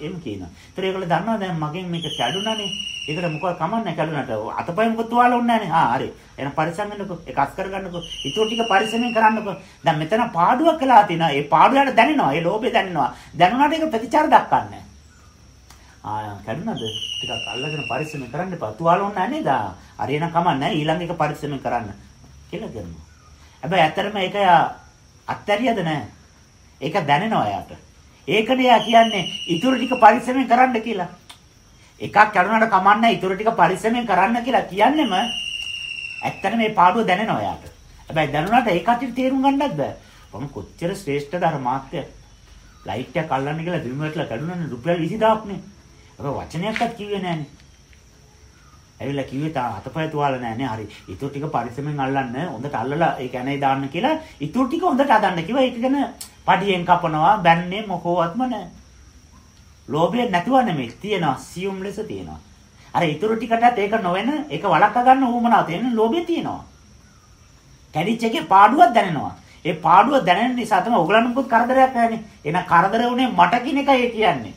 එම් කියනවා. ඒතර ඒගොල්ලෝ දන්නවා දැන් මගෙන් මේක කැඩුනානේ. ඒකට මොකද කමන්නේ කැඩුනට අතපය මොකද තුවාල වුන්නේ නැහනේ. ආ හරි. එහෙනම් පරිස්සම් වෙන්නකෝ. ඒක අස් කරගන්නකෝ. ඊටු ටික පරිස්සමෙන් කරන්නකෝ. දැන් මෙතන පාඩුවක් වෙලා තිනා. ඒ පාඩුවට දැනෙනවා. ඒ ලෝභය දැනෙනවා. දැනුණාට ඒක ප්‍රතිචාර දක්වන්නේ ආ කැඩුනද ටිකක් අල්ලගෙන පරිස්සමෙන් කරන්න එපා. තුවාල වුණ නැහැ නේද? හරියනම් කමන්නේ ඊළඟ එක පරිස්සමෙන් කරන්න කියලා කියනවා. හැබැයි ඇත්තටම ඒක අත්හැරියද නැහැ. ඒක දැනෙනවා යාට. ඒකනේ යා කියන්නේ ඊටු ටික පරිස්සමෙන් කරන්න කියලා. එකක් කැඩුනට කමන්නේ ඊටු ටික පරිස්සමෙන් කරන්න කියලා කියන්නෙම ඇත්තටම මේ පාඩුව දැනෙනවා යාට. හැබැයි දැනුණාට ඒ කටියට තේරුම් ගන්නත් බෑ. කොහොම කොච්චර ශ්‍රේෂ්ඨද අර මාත්‍ය. ලයිට් එක අල්ලන්න කියලා බිම වැටලා කැඩුනනේ රුපියල් 20000ක් නේ. ඔබ වචනයක්වත් කිව්වේ නෑනේ. ඇවිල්ලා කිව්වේ තා අතපය තුවාල නෑනේ. හරි. ඊටු ටික පරිස්සමෙන් අල්ලන්න. හොඳට අල්ලලා ඒ කැනේ දාන්න කියලා ඊටු ටික හොඳට අදන්න කිව්වා. ඒක ගැන පඩියෙන් කපනවා, බැන්නේ මොකවත්ම නෑ. ලෝභය නැතුව නෙමෙයි. තියෙනවා. සියුම් ලෙස තියෙනවා. අර ඊටු ටිකටත් ඒක නොවන ඒක වළක්වා ගන්න උවමනාව තියෙන ලෝභය තියෙනවා. කැඩිච් එකේ පාඩුවක් දැනෙනවා. ඒ පාඩුව දැනෙන නිසා තමයි ඕගලන්ට මොකද කරදරයක් නැහැනේ. එහෙනම් කරදර උනේ මට කියන එකයි කියන්නේ.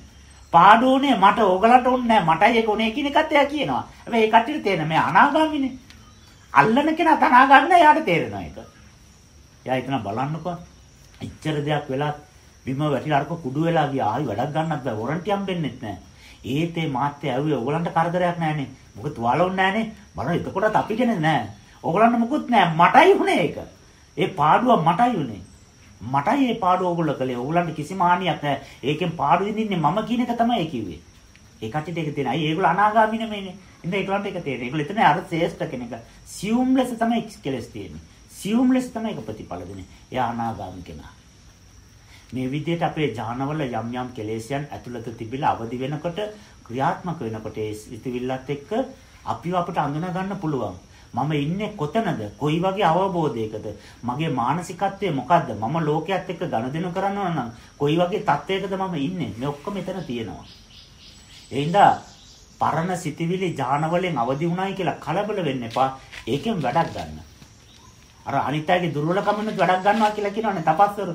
පාඩුවනේ මට ඕගලන්ට ඕනේ නැහැ මටයි ඒක උනේ කියන එකත් එයා කියනවා. හැබැයි ඒ කට්ටියට තේරෙන මේ අනාගාමිනේ. අල්ලන කෙනා තනාගන්න එයාට තේරෙනවා ඒක. එයා හිතන බලන්නකෝ. ඉච්චර දෙයක් වෙලා බිම වැටිලා අරක කුඩු වෙලා ගියා. ආයි වැඩක් ගන්නත් බෑ. වොරන්ටි හම්බෙන්නෙත් නැහැ. ඒත් ඒ මාත්‍ය ඇව්වේ ඕගලන්ට කරදරයක් නැහනේ. මොකද වලවුන්නේ නැහනේ. බලන්න එතකොටත් අපි කෙනෙක් නැහැ. ඕගලන්ට මොකුත් නැහැ. මටයි උනේ ඒක. ඒ පාඩුව මටයි උනේ. මටයි මේ පාඩුව ඕගොල්ලෝ කළේ. ඕගොල්ලන්ට කිසිම හානියක් නැහැ. ඒකෙන් පාඩු විඳින්නේ මම කියන එක තමයි ඒ කිව්වේ. ඒ කට්ටියට ඒක තේරෙන. අයි ඒගොල්ලෝ අනාගාමී නෙමෙයිනේ. ඉතින් ඒගොල්ලන්ට ඒක තේරෙන්නේ. ඒගොල්ලෝ එතන අර ශ්‍රේෂ්ඨ කෙනෙක්. සියුම් ලෙස තමයි කෙලස් තියෙන්නේ. සියුම් ලෙස තමයි ඒක ප්‍රතිඵල දෙන්නේ. එයා අනාගාමී කෙනා. මේ විදිහට අපේ ඥානවල යම් යම් කෙලෙස්යන් ඇතුළත තිබිලා අවදි වෙනකොට ක්‍රියාත්මක වෙනකොට ඒ සිතුවිල්ලත් එක්ක අපිව අපිට අඳුනා ගන්න පුළුවන්. මම ඉන්නේ කොතනද? කොයි වගේ අවබෝධයකද? මගේ මානසිකත්වය මොකද්ද? මම ලෝකයක් එක්ක ගනුදෙනු කරනවා නම් කොයි වගේ තත්වයකද මම ඉන්නේ? මේ ඔක්කොම මෙතන තියෙනවා. ඒ හින්දා පරණ සිටිවිලි ඥානවලෙන් අවදි වුණායි කියලා කලබල වෙන්න එපා. ඒකෙන් වැඩක් ගන්න. අර අනිත්‍යයේ දුර්වලකමෙන් වැඩක් ගන්නවා කියලා කියනවනේ තපස්වරු.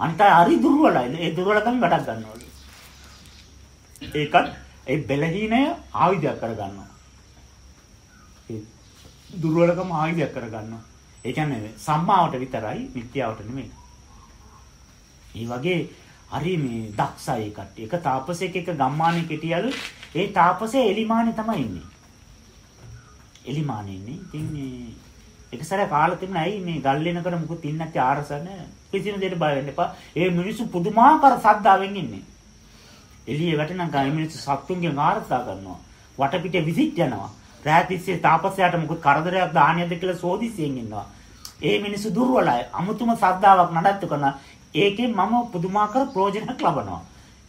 අනිත්‍ය හරි දුර්වලයි. ඒ දුර්වලකම වැඩක් ගන්නවා. ඒකත් ඒ බැලහීනය ආයුධයක් කරගන්නවා. ඒ දුර්වලකම ආයුධයක් කරගන්නවා. ඒ කියන්නේ සම්මාවට විතරයි මිත්‍යාවට නෙමෙයි. ඒ වගේ හරි මේ දක්ෂයි කට්ටිය. එක තාපසෙක් එක ගම්මානේ කෙටියලු ඒ තාපසේ එලිමානේ තමයි ඉන්නේ. එලිමානේ ඉන්නේ. ඉතින් මේ එක සැර කාලා තිබුණා ඇයි මේ ගල් වෙනකර මුකුත් ඉන්නේ නැති ආරසන කිසිම දෙයකට බය වෙන්න එපා. ඒ මිනිස්සු පුදුමාකාර සද්දාවෙන් ඉන්නේ. එළියේ වැටෙන ගාම මිනිස්සු සත්තුන්ගෙන් ආරසා කරනවා. වටපිටේ විසිට යනවා. රාත්‍රිසේ තාපසයාට මොකද කරදරයක් දානියද කියලා සෝදිසියෙන් ඉන්නවා. ඒ මිනිස්සු දුර්වලයි. අමුතුම ශ්‍රද්ධාවක් නඩත්තු කරන ඒකෙන් මම පුදුමාකාර ප්‍රයෝජනයක් ලබනවා.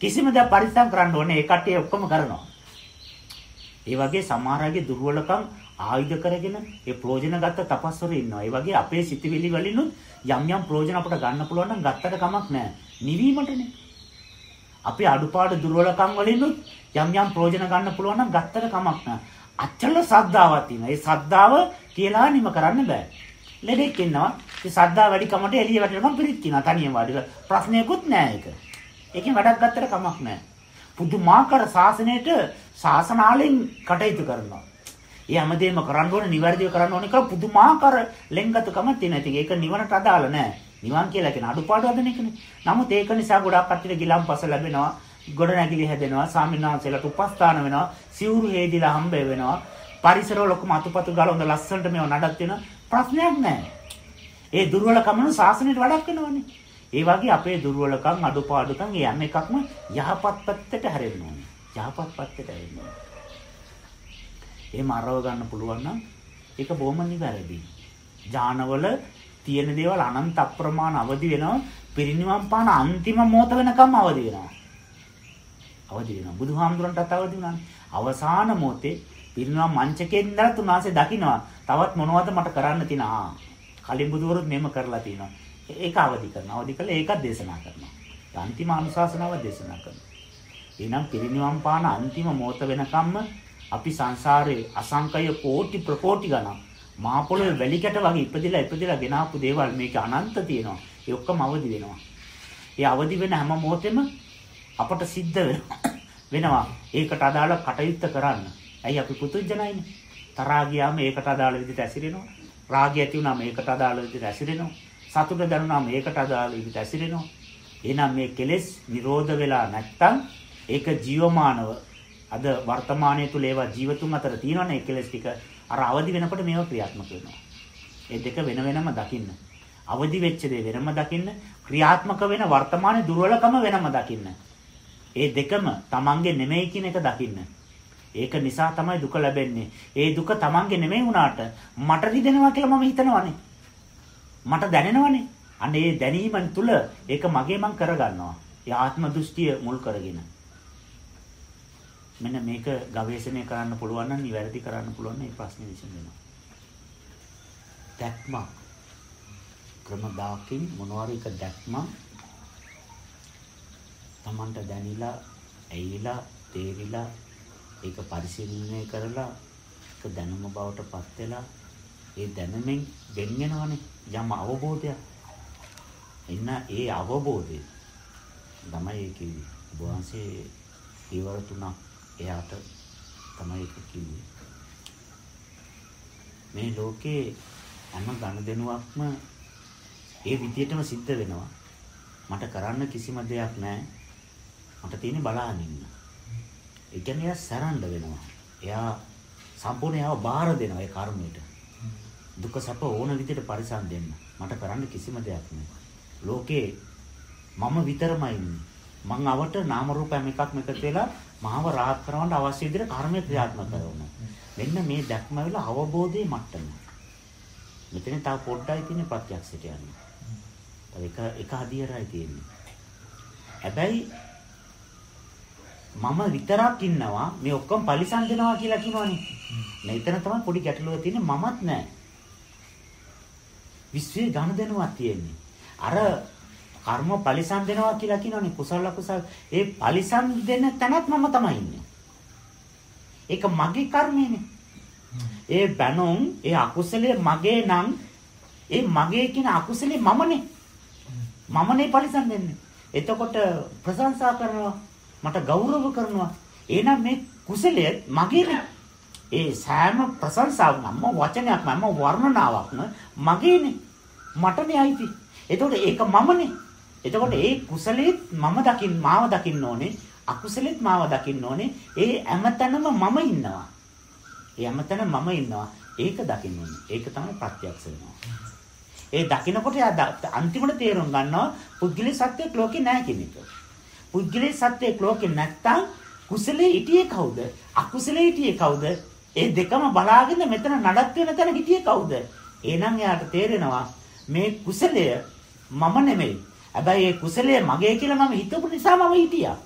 කිසිම දෙයක් පරිස්සම් කරන්න ඕනේ. ඒ කට්ටිය ඔක්කොම කරනවා. ඒ වගේ සමහර අයගේ දුර්වලකම් ආයුධ කරගෙන ඒ ප්‍රයෝජන ගත්ත තපස්වරු ඉන්නවා. ඒ වගේ අපේ සිතිවිලි වලිනුත් යම් යම් ප්‍රයෝජන අපට ගන්න පුළුවන් නම් ගත්තට කමක් නැහැ. නිවීමටනේ. අපේ අඩුපාඩු දුර්වලකම් වලිනුත් යම් යම් ප්‍රයෝජන ගන්න පුළුවන් නම් ගත්තට කමක් නැහැ. අචල සද්ධාවක් තියෙනවා. ඒ සද්ධාව කියලා නිම කරන්න බෑ. ලෙඩෙක් ඉන්නවා. ඒ සද්ධා වැඩි කමට එළිය වැටෙනකම් පිරිත් කියනවා. තනියම වාඩිලා. ප්‍රශ්නයක්වත් නෑ ඒක. ඒකෙන් වැඩක් ගත්තට කමක් නෑ. පුදුමාකාර ශාසනයට ශාසනාලෙන් කටයුතු කරනවා. ඒ හැමදේම කරන්න ඕනේ නිවැරදිව කරන්න ඕනේ කියලා පුදුමාකාර ලෙන්ගතුකම තියෙන. ඉතින් ඒක නිවනට අදාළ නෑ. නිවන් කියලා කියන අඩුපාඩු හදන එකනේ. නමුත් ඒක නිසා ගොඩක් කට්ටියට ගිලම්පස ලැබෙනවා. ගොඩ නැගිලි හැදෙනවා. ස්වාමිනාන්සේලාට උපස්ථාන වෙනවා. සිවුරු හේදිලා හම්බ වෙනවා. පරිසරවල ඔක්කොම අතුපතු ගාලා හොඳ ලස්සනට මේව නඩත් වෙන ප්‍රශ්නයක් නැහැ. ඒ දුර්වලකමන සාසනයට වඩක් වෙනවනේ. ඒ වගේ අපේ දුර්වලකම් අඩුපාඩුකම් ඒ හැම එකක්ම යහපත් පැත්තට හැරෙන්න ඕනේ. යහපත් පැත්තට හැරෙන්න ඕනේ. එහෙම අරව ගන්න පුළුවන් නම් ඒක බොහොම නිවැරදි. ඥානවල තියෙන දේවල් අනන්ත අප්‍රමාණ අවදි වෙනවා. පිරිනිවන් පාන අන්තිම මොහොත වෙනකම් අවදි වෙනවා. අවදි වෙනවා. බුදුහාමුදුරන්ටත් අවදි වුණානේ. අවසාන මොහොතේ පිරිනිවන් මංචකේ ඉඳලා තුනාසේ දකින්නවා. තවත් මොනවද මට කරන්න තියෙනවා. කලින් බුදුවරුත් මෙහෙම කරලා තියෙනවා. ඒක අවදි කරනවා. අවදි කළා ඒකත් දේශනා කරනවා. අන්තිම අනුශාසනාව දේශනා කරනවා. එහෙනම් පිරිනිවන් පාන අන්තිම මොහොත වෙනකම්ම අපි සංසාරේ අසංකය කෝටි ප්‍රකෝටි ගණන් මහ පොළොවේ වැලි කැට වගේ ඉපදිලා ඉපදිලා ගෙනාපු දේවල් මේක අනන්ත තියෙනවා. ඒ ඔක්කොම අවදි වෙනවා. ඒ අවදි වෙන හැම මොහොතෙම අපට සිද්ධ වෙනවා. ඒකට අදාළ කටයුත්ත කරන්න. ඇයි අපි පුතුජනයිනේ. තරහා ගියාම ඒකට අදාළ විදිහට ඇසිරෙනවා. රාගය ඇති වුණාම ඒකට අදාළ විදිහට ඇසිරෙනවා. සතුට දැනුණාම ඒකට අදාළ විදිහට ඇසිරෙනවා. එහෙනම් මේ කෙලෙස් නිරෝධ වෙලා නැත්තම් ඒක ජීවමානව අද වර්තමානයේ තුල ඒවා ජීවතුන් අතර තියෙනවනේ ඒ කෙලෙස් ටික අර අවදි වෙනකොට මේවා ක්‍රියාත්මක වෙනවා. ඒ දෙක වෙන වෙනම දකින්න. අවදි වෙච්ච දේ වෙනම දකින්න, ක්‍රියාත්මක වෙන වර්තමානයේ දුර්වලකම වෙනම දකින්න. ඒ දෙකම Tamange නෙමෙයි කියන එක දකින්න. ඒක නිසා තමයි දුක ලැබෙන්නේ. ඒ දුක Tamange නෙමෙයි වුණාට මට රිදෙනවා කියලා මම හිතනවානේ. මට දැනෙනවානේ. අන්න ඒ දැනීමන් තුල ඒක මගේ මං කරගන්නවා. ඒ ආත්ම දෘෂ්ටිය මුල් කරගෙන. මෙන්න මේක ගවේෂණය කරන්න පුළුවන් නම් නිවැරදි කරන්න පුළුවන් මේ ප්‍රශ්නේ විසඳෙනවා. දැක්ම ක්‍රම දාකින් මොනවාරි එක දැක්ම Tamanට දැනිලා ඇයිලා තේරිලා ඒක පරිශීලනය කරලා ඒක දැනුම බවට පත් වෙලා ඒ දැනුමෙන් වෙන් වෙනවනේ යම් අවබෝධයක්. එන්න ඒ අවබෝධය තමයි ඒ කිව්වේ. වහන්සේ ඊවර තුනක් එයාට තමයි ඒක කිව්වේ. මේ ලෝකේ හැම ගනුදෙනුවක්ම ඒ විදිහටම සිද්ධ වෙනවා. මට කරන්න කිසිම දෙයක් නැහැ. මට තියෙන්නේ බලහන් ඉන්න. ඒ කියන්නේ එයා සරණ්ඩ වෙනවා. එයා සම්පූර්ණ එයාව බාර දෙනවා ඒ කර්මයට. දුක සැප ඕන විදිහට පරිසම් දෙන්න. මට කරන්න කිසිම දෙයක් නැහැ. ලෝකේ මම විතරමයි ඉන්නේ. මං අවට නාම රූප හැම එකක්ම එකතු වෙලා මාව රාහත් කරවන්න අවශ්‍ය විදිහට කර්මය ක්‍රියාත්මක කරනවා. මෙන්න මේ දැක්ම වෙලා අවබෝධයේ මට්ටම. මෙතන තව පොඩ්ඩයි තියෙන ප්‍රත්‍යක්ෂයට යන්නේ. තව එක එක හදියරයි තියෙන්නේ. හැබැයි මම විතරක් ඉන්නවා මේ ඔක්කොම පරිසම් දෙනවා කියලා කියනවනේ. මෙතන තමයි පොඩි ගැටලුව තියෙන්නේ මමත් නැහැ. විශ්වයේ ඝන දෙනුවක් තියෙන්නේ. අර කර්ම පරිසම් දෙනවා කියලා කියනවනේ කුසල අකුසල ඒ පරිසම් දෙන තැනත් මම තමයි ඉන්නේ. ඒක මගේ කර්මයනේ. ඒ බැනුම් ඒ අකුසලයේ මගේ නම් ඒ මගේ කියන අකුසලේ මමනේ. මමනේ පරිසම් දෙන්නේ. එතකොට ප්‍රශංසා කරනවා මට ගෞරව කරනවා. එහෙනම් මේ කුසලය මගේනේ. ඒ සෑම ප්‍රශංසාවක්ම වචනයක්ම මම වර්ණනාවක්ම මගේනේ. මටනේ අයිති. එතකොට ඒක මමනේ. එතකොට ඒ කුසලෙත් මම දකින්න මාව දකින්න ඕනේ. අකුසලෙත් මාව දකින්න ඕනේ. ඒ හැමතැනම මම ඉන්නවා. ඒ හැමතැනම මම ඉන්නවා. ඒක දකින්න ඕනේ. ඒක තමයි ප්‍රත්‍යක්ෂ වෙනවා. ඒ දකිනකොට එයා අන්තිමට තේරුම් ගන්නවා පුද්ගලික සත්‍යයක් ලෝකේ නැහැ කියන එක. පුද්ගලික සත්‍යයක් ලෝකේ නැත්තම් කුසලයේ හිටියේ කවුද? අකුසලයේ හිටියේ කවුද? ඒ දෙකම බලාගෙන මෙතන නඩත් වෙන තැන හිටියේ කවුද? එහෙනම් එයාට තේරෙනවා මේ කුසලය මම නෙමෙයි. හැබැයි ඒ කුසලය මගේ කියලා මම හිතපු නිසා මම හිටියා.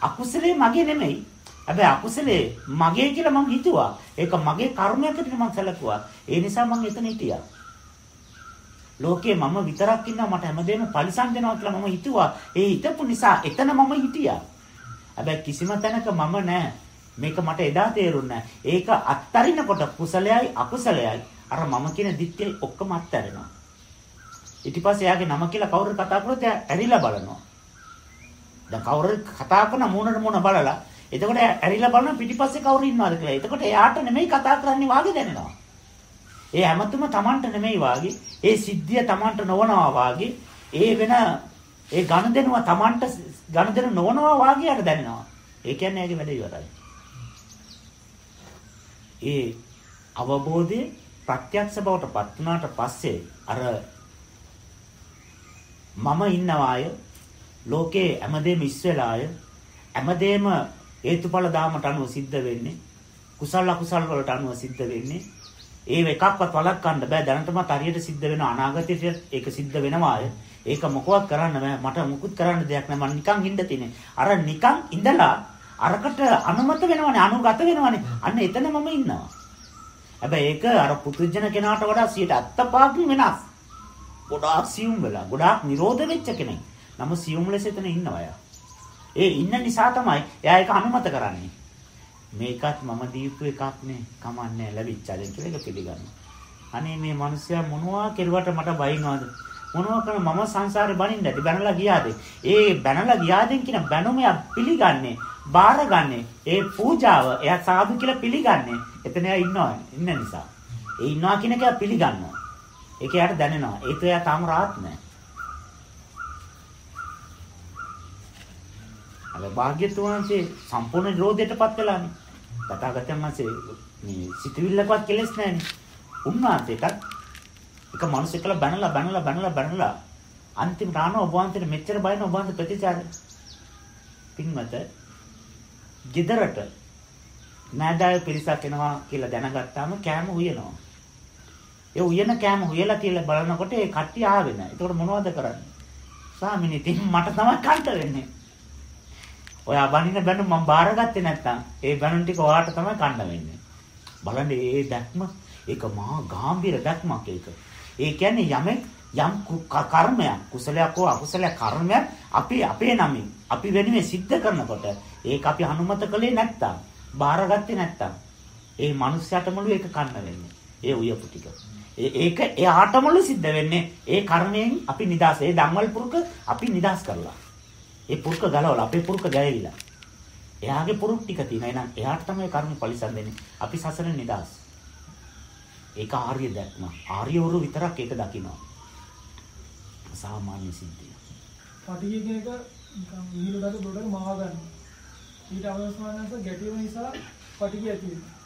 අකුසලේ මගේ නෙමෙයි. හැබැයි අකුසලේ මගේ කියලා මම හිතුවා. ඒක මගේ කර්මයකට මම සැලකුවා. ඒ නිසා මම එතන හිටියා. ලෝකේ මම විතරක් ඉන්නවා මට හැමදේම පරිසම් දෙනවා කියලා මම හිතුවා. ඒ හිතපු නිසා එතන මම හිටියා. හැබැයි කිසිම තැනක මම නැහැ. මේක මට එදා තේරුන්නේ ඒක අත්තරිනකොට කුසලයයි අකුසලයයි අර මම කියන දිත්තේ ඔක්කොම අත්හැරෙනවා. ඊට පස්සේ එයාගේ නම කියලා කවුරු කතා කරොත් එයා ඇරිලා බලනවා. දැන් කවුරු කතා කරන මූණට මූණ බලලා එතකොට ඇරිලා බලන පිටිපස්සේ කවුරු ඉන්නවද කියලා. එතකොට එයාට නෙමෙයි කතා කරන්නේ වාගේ දැනෙනවා. ඒ හැමතුම Tamanට නෙමෙයි වාගේ. ඒ සිද්ධිය Tamanට නොවනවා වාගේ. ඒ වෙන ඒ ඝනදෙනුව Tamanට ඝනදෙනු නොවනවා වාගේ දැනෙනවා. ඒ කියන්නේ එයාගේ වැඩ ඉවරයි. ඒ අවබෝධයේ ප්‍රත්‍යක්ෂ බවට පත් වුණාට පස්සේ අර මම ඉන්නවාය ලෝකේ හැමදේම ඉස්සෙලාය හැමදේම හේතුඵල දාමට අනුව සිද්ධ වෙන්නේ කුසල අකුසල වලට අනුව සිද්ධ වෙන්නේ ඒ එකක්වත් වළක්වන්න බෑ. දැනටමත් හරියට සිද්ධ වෙන අනාගතයට ඒක සිද්ධ වෙනවාය. ඒක මොකවත් කරන්න බෑ. මට මුකුත් කරන්න දෙයක් නෑ. මම නිකන් ඉන්න තියෙන්නේ අර නිකන් ඉඳලා අරකට අනුමත වෙනවනේ. අනුගත වෙනවනේ. අන්න එතන මම ඉන්නවා. හැබැයි ඒක අර පුදුජන කෙනාට වඩා 75ක් වෙනස්. ගොඩාක් සියුම් වෙලා ගොඩාක් නිරෝධ වෙච්ච කෙනෙක්. නම සියුම් ලෙස එතන ඉන්නවා ඒ ඉන්න නිසා තමයි එයා ඒක අනුමත කරන්නේ. මේකත් මම දීපු එකක් නේ. කමන්නේ ලැබිච්චාද කියලා ඒක පිළිගන්නවා අනේ මේ මිනිස්සයා මොනවා කෙරුවට මට බයිනවද මොනවා කරන මම සංසාරේ බනින්න ඇති? බැනලා ගියාද? ඒ බැනලා ගියාදෙන් කියන බැනුම පිළිගන්නේ බාරගන්නේ. ඒ පූජාව එයා සාදු කියලා පිළිගන්නේ. එතන එයා ඉන්නවා ඉන්න නිසා. ඒ ඉන්නවා කියන එක පිළිගන්නවා. ඒක එයාට දැනෙනවා. ඒක එයා තාම rahat නැහැ අර භාග්‍යතුන් වහන්සේ සම්පූර්ණ නිරෝධයටපත් වෙලානේ තථාගතයන් වහන්සේ මේ සිතවිල්ලකවත් කෙලස් නැහැනේ උන්වහන්සේටත් එක මිනිස්සෙක්ලා බැනලා බැනලා බැනලා බැනලා අන්තිම රාණ ඔබ වහන්සේට මෙච්චර බයින ඔබ වහන්සේ ප්‍රතිචාරය පින්මත ගෙදරට නෑදෑය පිරිසක් එනවා කියලා දැනගත්තාම කෑම උයනවා. ඒ උයන කෑම උයලා කියලා බලනකොට ඒ කට්ටිය ආවේ නෑ. ඒකට මොනවද කරන්නේ? ස්වාමිනේ ඉතින් මට තමයි කන්ට වෙන්නේ. ඔයා බණින බැනු මම බාරගත්තේ නැත්තම් ඒ බැනුන් ටික ඔයාට තමයි කන්න වෙන්නේ. බලන්න මේ දැක්ම ඒක මහා ගැඹීර දැක්මක් ඒක. ඒ කියන්නේ යමෙක් යම් කර්මයක් කුසලයක් හෝ අකුසලයක් කර්මයක් අපි අපේ නමින් අපි වෙනුවෙන් සිද්ධ කරනකොට ඒක අපි අනුමත කළේ නැත්තම් බාරගත්තේ නැත්තම් ඒ මනුස්සයාටමලු ඒක කන්න වෙන්නේ. ඒ උයපු ටික. ඒක එයාටමලු සිද්ධ වෙන්නේ ඒ කර්මයෙන් අපි නිදාස ඒ ධම්මල් පුරුක අපි නිදාස් කරලා. ඒ පුරුක ගලවලා අපේ පුරුක ගැලවිලා. එයාගේ පුරුක් ටික තියෙනවා. එහෙනම් එයාට තමයි කර්ම පරිසම් දෙන්නේ. අපි සසරෙන් නිදාස්. ඒක ආර්ය දැක්ම. ආර්යවරු විතරක් ඒක දකිනවා. සාමාන්‍ය සිද්ධිය. පටිය කියන එක නිකන් විහිළුවට දොඩට මාව ගන්න. ඊට අවස්ථාවනස ගැටීම නිසා පටිය ඇති වෙනවා.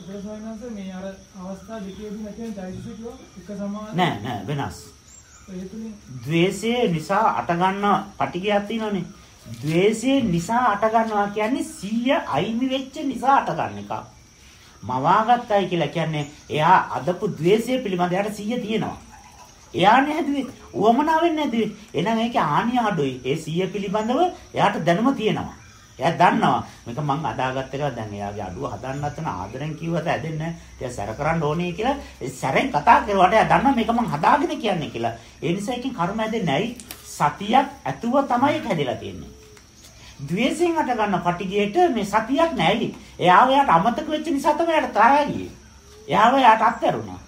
ඒක සමහරවිට මේ අර අවස්ථා දෙකේදී නැතිවෙන চৈতසිකව එක සමාන නෑ නෑ වෙනස්. ඒ තුලින් ද්වේෂය නිසා අට ගන්න පටිගයක් තියෙනවනේ. ද්වේෂය නිසා අට ගන්නවා කියන්නේ 100 අයිමි වෙච්ච නිසා අට ගන්න එක. මවාගත්තයි කියලා කියන්නේ එයා අදපු ද්වේෂය පිළිබඳ එයාට 100 තියෙනවා. එයානේ හැදුවේ උවමනාවෙන් නැදුවේ. එහෙනම් ඒකේ ආනිය අඩුයි. ඒ 100 පිළිබඳව එයාට දැනුම තියෙනවා. එයා දන්නවා මේක මං අදාගත්ත එක දැන් එයාගේ අඩුව හදන්නත් වෙන ආදරෙන් කිව්වට ඇදෙන්නේ නැහැ. සැර කරන්න ඕනේ කියලා සැරෙන් කතා කරුවාට එයා දන්නවා මේක මං හදාගෙන කියන්නේ කියලා. ඒ නිසා එකෙන් කර්ම ඇදෙන්නේ නැයි සතියක් ඇතුව තමයි ඒක හැදිලා තියෙන්නේ. ද්වේෂයෙන් අට ගන්න පටිගියට මේ සතියක් නැහැයි. එයාව එයාට අමතක වෙච්ච නිසා තමයි එයාට තරහා ගියේ. එයාව එයාට අත්හැරුණා.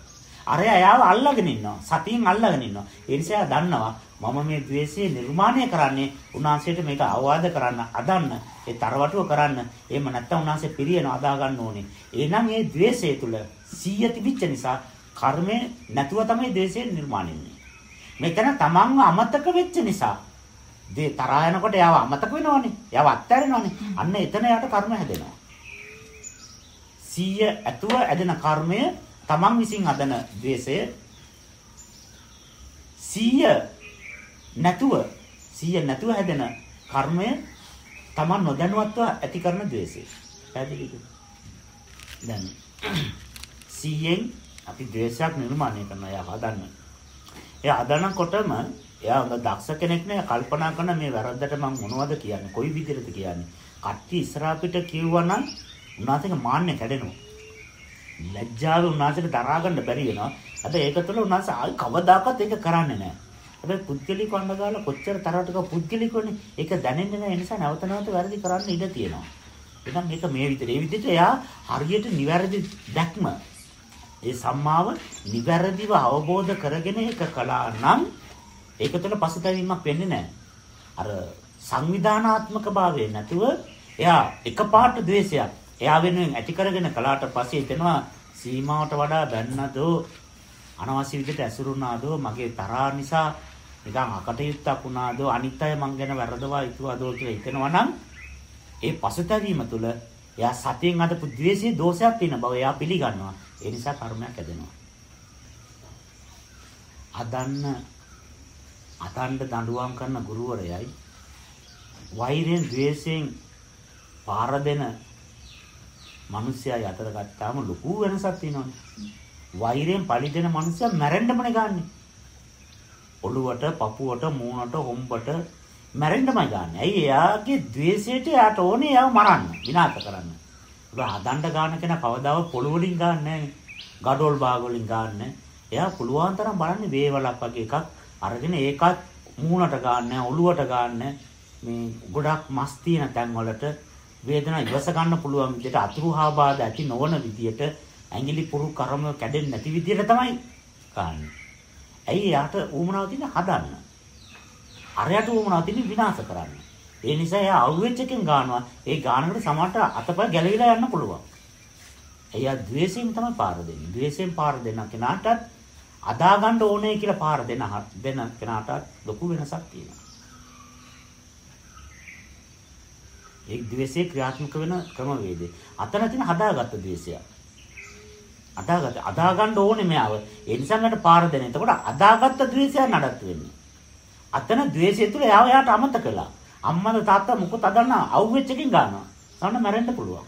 අර එයාව අල්ලගෙන ඉන්නවා. සතියෙන් අල්ලගෙන ඉන්නවා. ඒ නිසා එයා දන්නවා මම මේ द्वේෂය නිර්මාණය කරන්නේ උන්වහන්සේට මේක අවවාද කරන්න, අදන්න, ඒ තරවටුව කරන්න. එහෙම නැත්නම් උන්වහන්සේ පිරියන අදා ගන්න ඕනේ. එහෙනම් මේ द्वේෂය තුල සීය තිබිච්ච නිසා කර්මය නැතුව තමයි द्वේෂය නිර්මාණය වෙන්නේ. මෙතන තමන්ව අමතක වෙච්ච නිසා දේ තරහා යනකොට යාව අමතක වෙනවනේ. යාව අත්හැරෙනවනේ. අන්න එතන යාට කර්ම හැදෙනවා. සීය ඇතුව ඇදෙන කර්මය තමන් විසින් අදන द्वේෂය සීය නැතුව සිය නැතුව හැදෙන කර්මය Taman නොදැනුවත්ව ඇති කරන द्वේෂය. පැහැදිලිද? දැන් සියෙන් අපි द्वේෂයක් නිර්මාණය කරනවා එයා හදන්න. එයා හදනකොටම එයා හොඳ දක්ෂ කෙනෙක් නේ කල්පනා කරන මේ වැරද්දට මම මොනවද කියන්නේ? කොයි විදිහටද කියන්නේ? කට්ටි ඉස්සරහා පිට කිව්වනම් උනාසෙක මාන්නේ කැඩෙනවා. ලැජ්ජාව උනාසෙක දරා ගන්න බැරි වෙනවා. අද ඒක තුළ උනාස ආයි කවදාකවත් ඒක කරන්නේ නැහැ. හැබැයි පුද්ගලික අඬගාලා කොච්චර තරටක පුද්ගලිකෝනේ? ඒක දැනෙන්නේ නැහැ. ඒ නිසා නැවත නැවත වැරදි කරන්න ඉඩ තියෙනවා. එහෙනම් මේක මේ විදිහට. ඒ විදිහට එයා හරියට නිවැරදි දැක්ම ඒ සම්මාව නිවැරදිව අවබෝධ කරගෙන ඒක කළා නම් ඒක තුළ පසුතැවීමක් වෙන්නේ නැහැ. අර සංවිධානාත්මක භාවය නැතුව එයා එකපාරට द्वේෂයක් එයා වෙනුවෙන් ඇති කරගෙන කලාට පස්සේ හිතෙනවා සීමාවට වඩා බැන්නදෝ අනවශ්‍ය විදිහට ඇසුරුනාදෝ මගේ තරහා නිසා නිකන් අකටයුත්තක් වුණාදෝ අනිත් අය මං ගැන වැරදවා හිතුවාදෝ කියලා හිතෙනවා නම් ඒ පසුතැවීම තුළ එයා සතියෙන් අදපු द्वේෂයේ දෝෂයක් තියෙන බව එයා පිළිගන්නවා. ඒ නිසා කර්මයක් හැදෙනවා. අදන්න අතණ්ඩ දඬුවම් කරන ගුරුවරයයි වෛරයෙන් ද්වේෂයෙන් පාර දෙන මිනිස්සයා යතර ගත්තාම ලොකු වෙනසක් තියෙනවනේ. වෛරයෙන් පලි දෙන මිනිස්සයා මැරෙන්නමනේ ගන්නෙ. ඔළුවට, පපුවට, මූණට, හොම්බට මැරෙන්නමයි ගන්නෙ. ඇයි එයාගේ ද්වේෂයට යාට ඕනේ යාව මරන්න, විනාශ කරන්න. ඒක හදන්න ගන්න කෙනා කවදාවත් පොළු වලින් ගන්නෑ නේ. ගඩොල් බාග වලින් ගන්න. එයා පුළුවන් තරම් බලන්නේ වේවලක් වගේ එකක් අරගෙන ඒකත් මූණට ගන්න ඔළුවට ගන්න මේ ගොඩක් මස් තියෙන තැන් වලට වේදනාව ඉවස ගන්න පුළුවන් විදිහට අතුරු ආබාධ ඇති නොවන විදිහට ඇඟිලි පුරු කර්ම කැඩෙන්නේ නැති විදිහට තමයි ගන්න. ඇයි යාට ඌමනාව තියෙන හදන්න. අරයට ඌමනාව තියෙන විනාශ කරන්න. ඒ නිසා එයා අවුෙච්ච එකෙන් ගන්නවා. ඒ ගානකට සමහරට අතපය ගැලවිලා යන්න පුළුවන්. එයා ද්වේෂයෙන් තමයි පාර දෙන්නේ. ද්වේෂයෙන් පාර දෙන කෙනාටත් අදා ගන්න ඕනේ කියලා පාර දෙන දෙන කෙනාට ලොකු වෙනසක් තියෙනවා. ඒ ද්වේෂේ ක්‍රියාත්මක වෙන ක්‍රමවේදය. අතන තියෙන හදාගත්ත ද්වේෂය. අදාගත්ත අදා ගන්න ඕනේ මෙයාව. ඒ නිසා මට පාර දෙන. එතකොට අදාගත්ත ද්වේෂය නඩත්තු වෙන්නේ. අතන ද්වේෂය තුල එයාව එයාට අමතක කළා. අම්මද තාත්තා මොකද අදන්න අවුෙච්ච එකකින් ගන්නවා. සමහර මැරෙන්න පුළුවන්.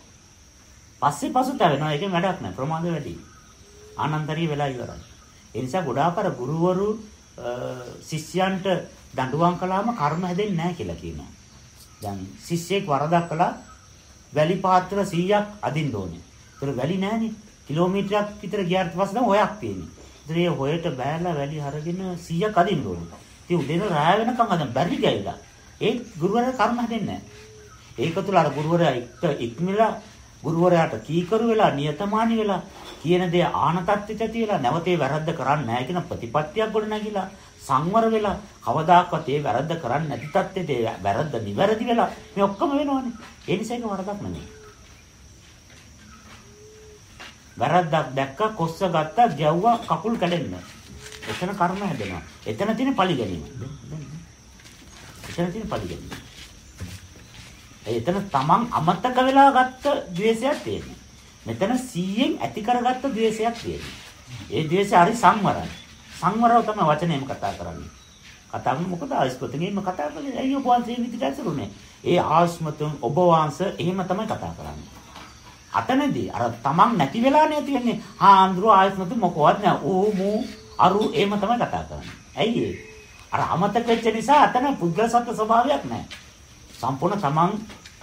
පස්සේ පසුතැවෙනවා. ඒකෙන් වැඩක් නැහැ. ප්‍රමාද වැඩි. ආනන්තරිය වෙලා ඉවරයි. ඒ නිසා ගොඩාක් අර ගුරුවරු ශිෂ්‍යයන්ට දඬුවම් කළාම කර්ම හැදෙන්නේ නැහැ කියලා කියනවා. දැන් ශිෂ්‍යෙක් වරදක් කළා වැලි පාත්‍ර 100ක් අදින්න ඕනේ. ඒතර වැලි නැහනේ. කිලෝමීටරයක් විතර ගියාට පස්සේ තමයි හොයක් තියෙන්නේ. ඒතර ඒ හොයට බෑලා වැලි අරගෙන 100ක් අදින්න ඕනේ. ඉතින් උදේන රාය වෙනකන් අදන් බැරි ගියලා. ඒ ගුරුවරයා කර්ම හැදෙන්නේ නැහැ. ඒක තුල අර ගුරුවරයා ඉක්මලා ගුරුවරයාට කීකරු වෙලා නියතමානී වෙලා කියන දේ ආන තත්ත්වයට ඇති වෙලා නැවතේ වැරද්ද කරන්නේ නැහැ කියන ප්‍රතිපත්තියක් ගොඩ නැගිලා සංවර වෙලා කවදාකවත් ඒ වැරද්ද කරන්නේ නැති තත්ත්වෙට ඒ වැරද්ද නිවැරදි වෙලා මේ ඔක්කොම වෙනවනේ ඒ නිසා ඒක වරදක් නෙමෙයි වැරද්දක් දැක්ක කොස්ස ගත්තා ගැව්වා කකුල් කැඩෙන්න එතන කර්ම හැදෙනවා එතන තියෙන පලි ගැනීම එතන තියෙන පලි ගැනීම එතන තමන් අමතක වෙලා ගත්ත ද්වේෂයක් තියෙනවා මෙතන 100න් ඇති කරගත්ත ද්වේෂයක් තියෙනවා. ඒ ද්වේෂය හරි සංවරයි. සංවරව තමයි වචනේම කතා කරන්නේ. කතා කරන්නේ මොකද ආස්පතගෙම කතා කරන්නේ. ඇයි ඔබ වහන්සේ විදිහට ඇසුරුනේ? ඒ ආස්මතුන් ඔබ වහන්සේ එහෙම තමයි කතා කරන්නේ. අතනදී අර තමන් නැති වෙලා නැති වෙන්නේ. හාඳුරු ආස්මතු මොකවත් නෑ. ඌ මූ අරු එහෙම තමයි කතා කරන්නේ. ඇයි ඒ? අර අමතක වෙච්ච නිසා අතන පුද්ගල සත්ත්ව ස්වභාවයක් නෑ. සම්පූර්ණ තමන්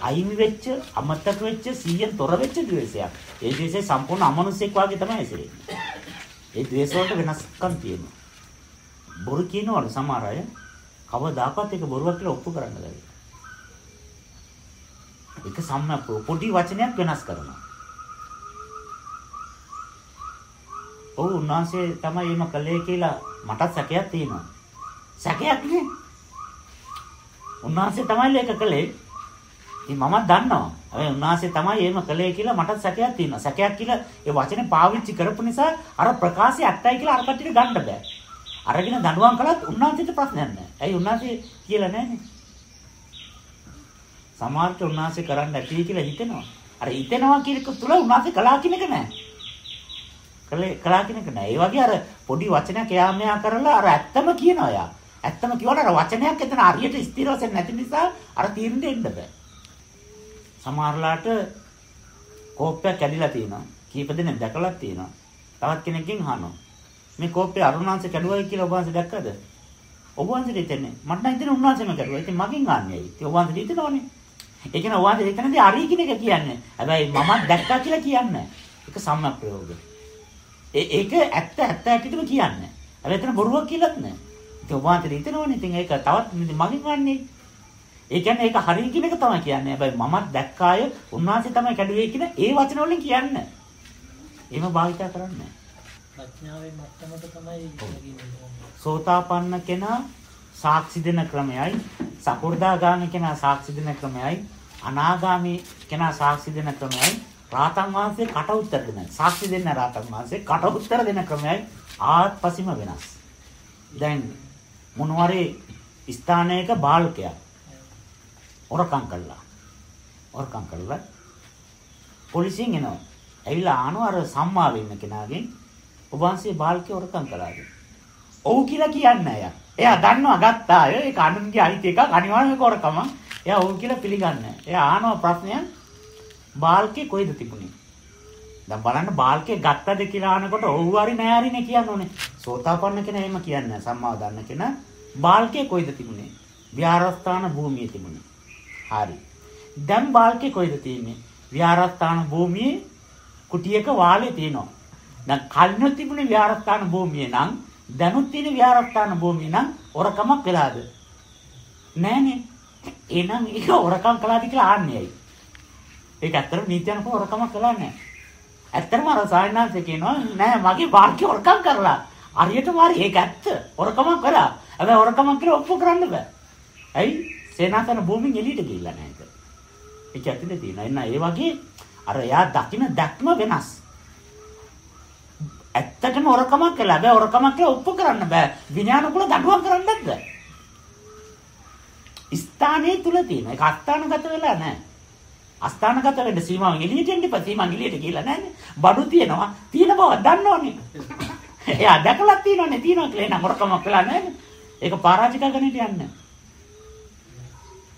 අයිමි වෙච්ච අමතක වෙච්ච 100න් තොර වෙච්ච ද්වේෂයක්. ඒ ද්වේෂය සම්පූර්ණ අමනුෂ්‍යෙක් වගේ තමයි ඇසිරෙන්නේ. ඒ ද්වේෂ වලට වෙනස්කම් තියෙනවා. බොරු කියනවලු සමහර අය කවදාකවත් ඒක බොරුවක් කියලා ඔප්පු කරන්න බැහැ. ඒක සම්ම පොඩි වචනයක් වෙනස් කරනවා. ඔව් උන්වහන්සේ තමයි එහෙම කළේ කියලා මටත් සැකයක් තියෙනවා. සැකයක් නේ. උන්වහන්සේ තමයි ඒක කළේ. ඉතින් මම දන්නවා. හැබැයි උන්වහන්සේ තමයි එහෙම කළේ කියලා මට සැකයක් තියෙනවා. සැකයක් කියලා ඒ වචනේ පාවිච්චි කරපු නිසා අර ප්‍රකාශය ඇත්තයි කියලා අර කට්ටියට ගන්න බෑ. අරගෙන දඬුවම් කළත් උන්වහන්සේට ප්‍රශ්නයක් නැහැ. ඇයි උන්වහන්සේ කියලා නැන්නේ? සමහරට උන්වහන්සේ කරන්න ඇති කියලා හිතෙනවා. අර හිතෙනවා කියන එක තුල උන්වහන්සේ කළා කියන එක නැහැ. කළේ කළා කියන එක නැහැ. ඒ වගේ අර පොඩි වචනයක් එයා මෙයා කරලා අර ඇත්තම කියනවා යා. ඇත්තම කියවන අර වචනයක් එතන හරියට ස්ථිර වශයෙන් නැති නිසා අර තීරණෙ එන්න බෑ. සමහරලාට කෝප්පයක් කැඩිලා තියෙනවා. කීප දෙනෙක් දැකලා තියෙනවා. තවත් කෙනෙක්ගෙන් අහනවා. මේ කෝප්පේ අරුණාංශ කැඩුවයි කියලා ඔබ වහන්සේ දැක්කද? ඔබ වහන්සේට හිතෙන්නේ මට නම් හිතෙන්නේ උන්වහන්සේම කැඩුවා. ඉතින් මගෙන් අහන්නේ ඇයි? ඉතින් ඔබ වහන්සේට හිතනවනේ. ඒ කියන්නේ වහන්සේ එතනදී අරී කියන එක කියන්නේ. හැබැයි මම දැක්කා කියලා කියන්නේ. ඒක සම්මත ප්‍රයෝගය. ඒ ඒක ඇත්ත ඇත්ත ඇටිටම කියන්නේ. හැබැයි එතන බොරුවක් කියලාත් නෑ. ඉතින් ඔබ වහන්සේට හිතනවනේ. ඉතින් ඒක තවත් මගෙන් අහන්නේ. ඒ කියන්නේ ඒක හරිය කියන එක තමයි කියන්නේ. හැබැයි මමත් දැක්කාය උන්වහන්සේ තමයි කැඩුවේ කියන ඒ වචන වලින් කියන්නේ. එහෙම භාවිතා කරන්නේ ප්‍රඥාවෙන් මට්ටමක තමයි. සෝතාපන්න කෙනා සාක්ෂි දෙන ක්‍රමයයි සකු르දාගාමී කෙනා සාක්ෂි දෙන ක්‍රමයයි අනාගාමී කෙනා සාක්ෂි දෙන ක්‍රමයයි රාතන් වහන්සේ කට උත්තර දෙන සාක්ෂි දෙන්න රාතන් වහන්සේ කට උත්තර දෙන ක්‍රමයයි ආත්පසීම වෙනස්. දැන් මොනවාරි ස්ථානයක බාලකයක් හොරකම් කළා. හොරකම් කළා. පොලිසියෙන් එනවා. ඇවිල්ලා ආනවා අර සම්මා වෙන්න කෙනාගෙන් ඔබ වහන්සේ බාලකේ හොරකම් කළාද? ඔව් කියලා කියන්නේ එයා. එයා දන්නවා ගත්තා අය ඒක අනුන්ගේ අයිති එකක් අනිවාර්යයෙන්ම හොරකම. එයා ඔව් කියලා පිළිගන්නේ. එයා ආනවා ප්‍රශ්නය බාල්කේ කොයිද තිබුණේ? දැන් බලන්න බාල්කේ ගත්තද කියලා අහනකොට ඔව් හරි නෑ හරිනේ කියන්න ඕනේ. සෝතාපන්න කෙනා එහෙම කියන්නේ සම්මාව දන්න කෙනා බාල්කේ කොයිද තිබුණේ? විහාරස්ථාන භූමියේ තිබුණේ. හරි. දැන් බාල්කේ කොයිද තියෙන්නේ? විහාරස්ථාන භූමියේ කුටියක වාලේ තියෙනවා. දැන් කලින් තිබුණේ විහාරස්ථාන භූමියේ නම් දැනුත් තියෙන විහාරස්ථාන භූමිය නම් ඔරකමක් වෙලාද? නෑනේ. එහෙනම් ඒක ඔරකම් කළාද කියලා ආන්නේයි. ඒක ඇත්තටම නීතියනක ඔරකමක් කළා නෑ. ඇත්තටම අර සායනාංශ කියනවා නෑ මගේ වාක්‍ය ඔරකම් කරලා. හරියටම හරි ඒක ඇත්ත. ඔරකමක් කරා. හැබැයි ඔරකමක් කියලා ඔප්පු කරන්න බෑ. ඇයි? සේනාසන භූමියෙන් එළියට ගිහිල්ලා නෑ ඒක. ඒක ඇතුලේ තියෙනවා. එන්න ඒ වගේ අර එයා දකින්න දැක්ම වෙනස්. ඇත්තටම හොරකමක් කළා. බෑ හොරකමක් කියලා ඔප්පු කරන්න බෑ. විඥානකුල දඬුවම් කරන්නත් බෑ. ස්ථානයේ තුල තියෙන. ඒක අස්ථානගත වෙලා නැහැ. අස්ථානගත වෙන්න සීමාවෙන් එළියට එන්න ඉපා සීමාවෙන් එළියට ගිහලා නැන්නේ. බඩු තියෙනවා. තියෙන බව දන්නවනේ. එයා දැකලා තියෙනවනේ තියෙනවා කියලා එන හොරකමක් කළා නැහැ. ඒක පරාජික ගණිත යන්නේ.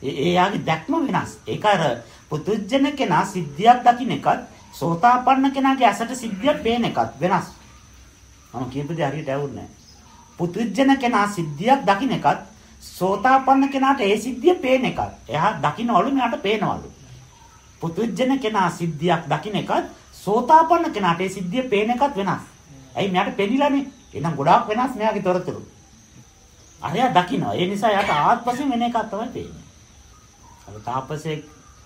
ඒ එයාගේ දැක්ම වෙනස්. ඒක අර පුදුජන කෙනා සිද්ධියක් දකින්න එකත් සෝතාපන්න කෙනාගේ ඇසට සිද්ධියක් පේන එකත් වෙනස්. මම කියපු දේ හරියට ඇහුන්නේ නැහැ. පුදුජන කෙනා සිද්ධියක් දකින්න එකත් සෝතාපන්න කෙනාට ඒ සිද්ධිය පේන එකත්. එයා දකින්නවලු මෙයාට පේනවලු. පුදුජන කෙනා සිද්ධියක් දකින්න එකත් සෝතාපන්න කෙනාට ඒ සිද්ධිය පේන එකත් වෙනස්. ඇයි මෙයාට පෙනිලානේ? එහෙනම් ගොඩාක් වෙනස් මෙයාගේ තොරතුරු. අරයා දකින්නවා. ඒ නිසා යාට ආත්පසින් වෙන එකක් තමයි පේන්නේ. අර තාපසේ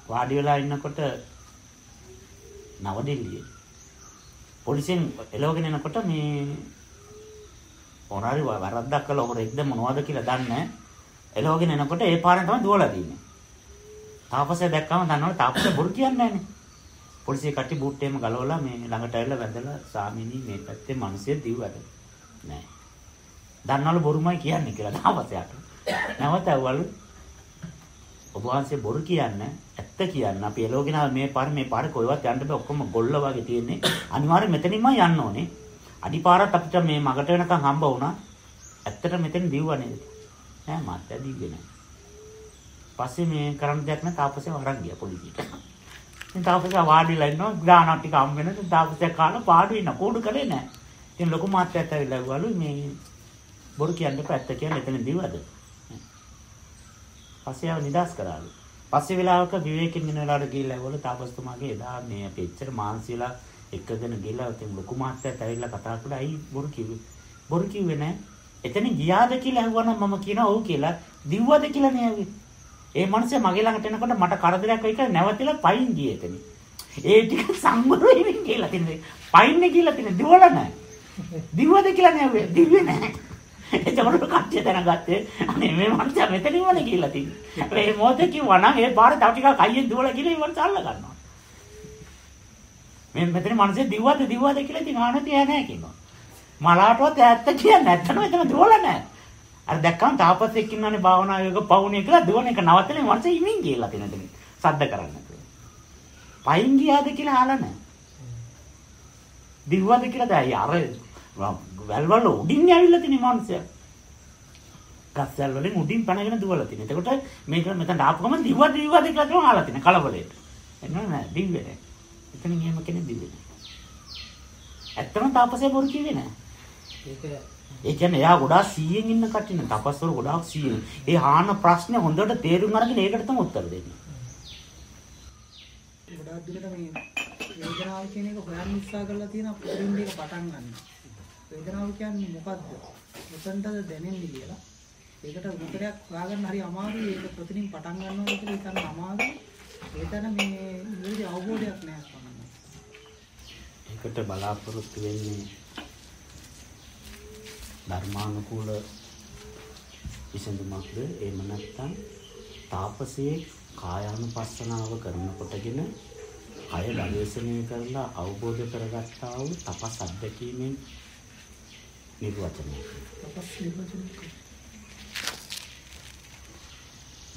වාඩි වෙලා ඉන්නකොට නවදෙල්ලියේ පොලිසියෙන් එලවගෙන එනකොට මේ මොනාරි වරද්දක් කළා හොරෙක්ද මොනවද කියලා දන්නේ එලවගෙන එනකොට ඒ පාරෙන් තමයි දුවලා දින්නේ තාපසය දැක්කම දන්නවනේ තාපසය බොරු කියන්නේ නැහනේ. පොලිසිය කට්ටි බූට් එකම ගලවලා මේ ළඟට ඇවිල්ලා වැදලා ස්වාමීනි මේ පැත්තේ මිනිස්සු දිව්වද නෑ දන්නවලු බොරුමයි කියන්නේ කියලා තාපසයාට. නැවත ඇව්වලු ඔබ වහන්සේ බොරු කියන්නේ ඇත්ත කියන්න. අපි එලෝගෙන මේ පාර මේ පාර කොයිවත් යන්න බෑ. ඔක්කොම ගොල්ල වගේ තියෙන්නේ. අනිවාර්යෙන් මෙතනින්ම යන්න ඕනේ. අඩිපාරත් අපිට මේ මගට වෙනකන් හම්බ වුණා. ඇත්තට මෙතන දිව්වා නේද? නෑ මාත් දිව්වේ නෑ පස්සේ මේ කරන්න දෙයක් නැ තාපසේ වරන් ගියා පොලිසියට ඉතින් තාපසේ වාඩිලා ඉන්නවා ගානක් ටික හම් වෙන තාපසේ කාලා පාඩු ඉන්න කෝඩු කලේ නෑ ඉතින් ලොකු මාත්‍යත් ඇවිල්ලා ගවලු මේ බොරු කියන්න එපා ඇත්ත කියන්නේ එතන දිව්වද පස්සේ ආව නිදාස් කරාලු. පස්සේ වෙලාවක විවේකයෙන් ඉන්න වෙලාවට ගිහිල්ලා ඒගොල්ලෝ තාපස්තුමාගේ එදා මේ අපි එච්චර මාන්සියලා එක්කගෙන ගිහලා ඉතින් ලොකු මාත්‍යාත් ඇවිල්ලා කතා කළා. අයි බොරු කිව්වේ. බොරු කිව්වේ නෑ. එතන ගියාද කියලා අහුවනම් මම කියනවා ඔව් කියලා. දිව්වද කියලා නෑ ඇවි. ඒ මනුස්සයා මගේ ළඟට එනකොට මට කරදරයක් වෙයි කියලා නැවතිලා පයින් ගියේ එතන. ඒ ටික සංවර වෙමින් කියලා තින්නේ. පයින්නේ කියලා තින්නේ දිවල නෑ. දිව්වද කියලා නෑ දිව්වේ නෑ. එතකොට කට්ටිය දැනගත්තේ අනේ මේ මනුස්සයා මෙතන ඉවනේ කියලා තින්නේ. මේ මොහොතේ කිව්වා නම් ඒ පාරේ තව ටිකක් අයියෙන් දුවලා ගිහලා ඉවරට අල්ල ගන්නවා. මේ මෙතන මනුස්සයා දිව්වද දිව්වද කියලා ඉතින් ආනති ෑ නැහැ කියනවා. මලාටවත් ඇත්ත කියන්නේ නැත්තන එතන දුවලා නැහැ. අර දැක්කම තාපසෙක් ඉන්නනේ භාවනා යෝග පවුනේ කියලා දුවන එක නවත්තලා මනුස්සයා ඉමින් ගිහලා තියෙනවා. සද්ද කරන්නේ පයින් ගියාද කියලා අහලා නැහැ. දිව්වද කියලා දැයි අර වැල් වල උඩින් ඇවිල්ලා තියෙන මනුස්සයා. ගස්වැල් වලින් උඩින් පැනගෙන දුවලා තියෙන. එතකොට මේක මෙතන ආපු ගමන් දිව්වද දිව්වද කියලා තමයි අහලා තියෙන කලබලයට. එන්න නෑ දිව්වේ නෑ. එතනින් එහෙම කෙනෙක් දිව්වේ නෑ. ඇත්තම තාපසේ බොරු කිව්වේ නෑ. ඒ කියන්නේ එයා ගොඩාක් 100න් ඉන්න කටින තපස්වල ගොඩාක් 100න්. ඒ ආන ප්‍රශ්නේ හොඳට තේරුම් අරගෙන ඒකට තමයි උත්තර දෙන්නේ. ගොඩාක් දුරට මේ වේදනාව කියන එක හොයන්න උත්සාහ කරලා තියෙන පොරින් දෙක පටන් ගන්න. වේදනාව කියන්නේ මොකද්ද? උතන්ටද දැනෙන්නේ කියලා. ඒකට උත්තරයක් හොයාගන්න හරි අමාරුයි. ඒක ප්‍රතිනින් පටන් ගන්නවා කියලා හිතන්න අමාරුයි. ඒතන මේ නිවැරදි අවබෝධයක් නැහැ ස්වාමීනි. ඒකට බලාපොරොත්තු වෙන්නේ ධර්මානුකූල විසඳුමක්ද? එහෙම නැත්නම් තාපසයේ කායානුපස්සනාව කරනකොටගෙන කය ගවේෂණය කරලා අවබෝධ කරගත්තා වූ තපස් අත්දැකීමෙන් නිර්වචනය තපස් නිර්වචනය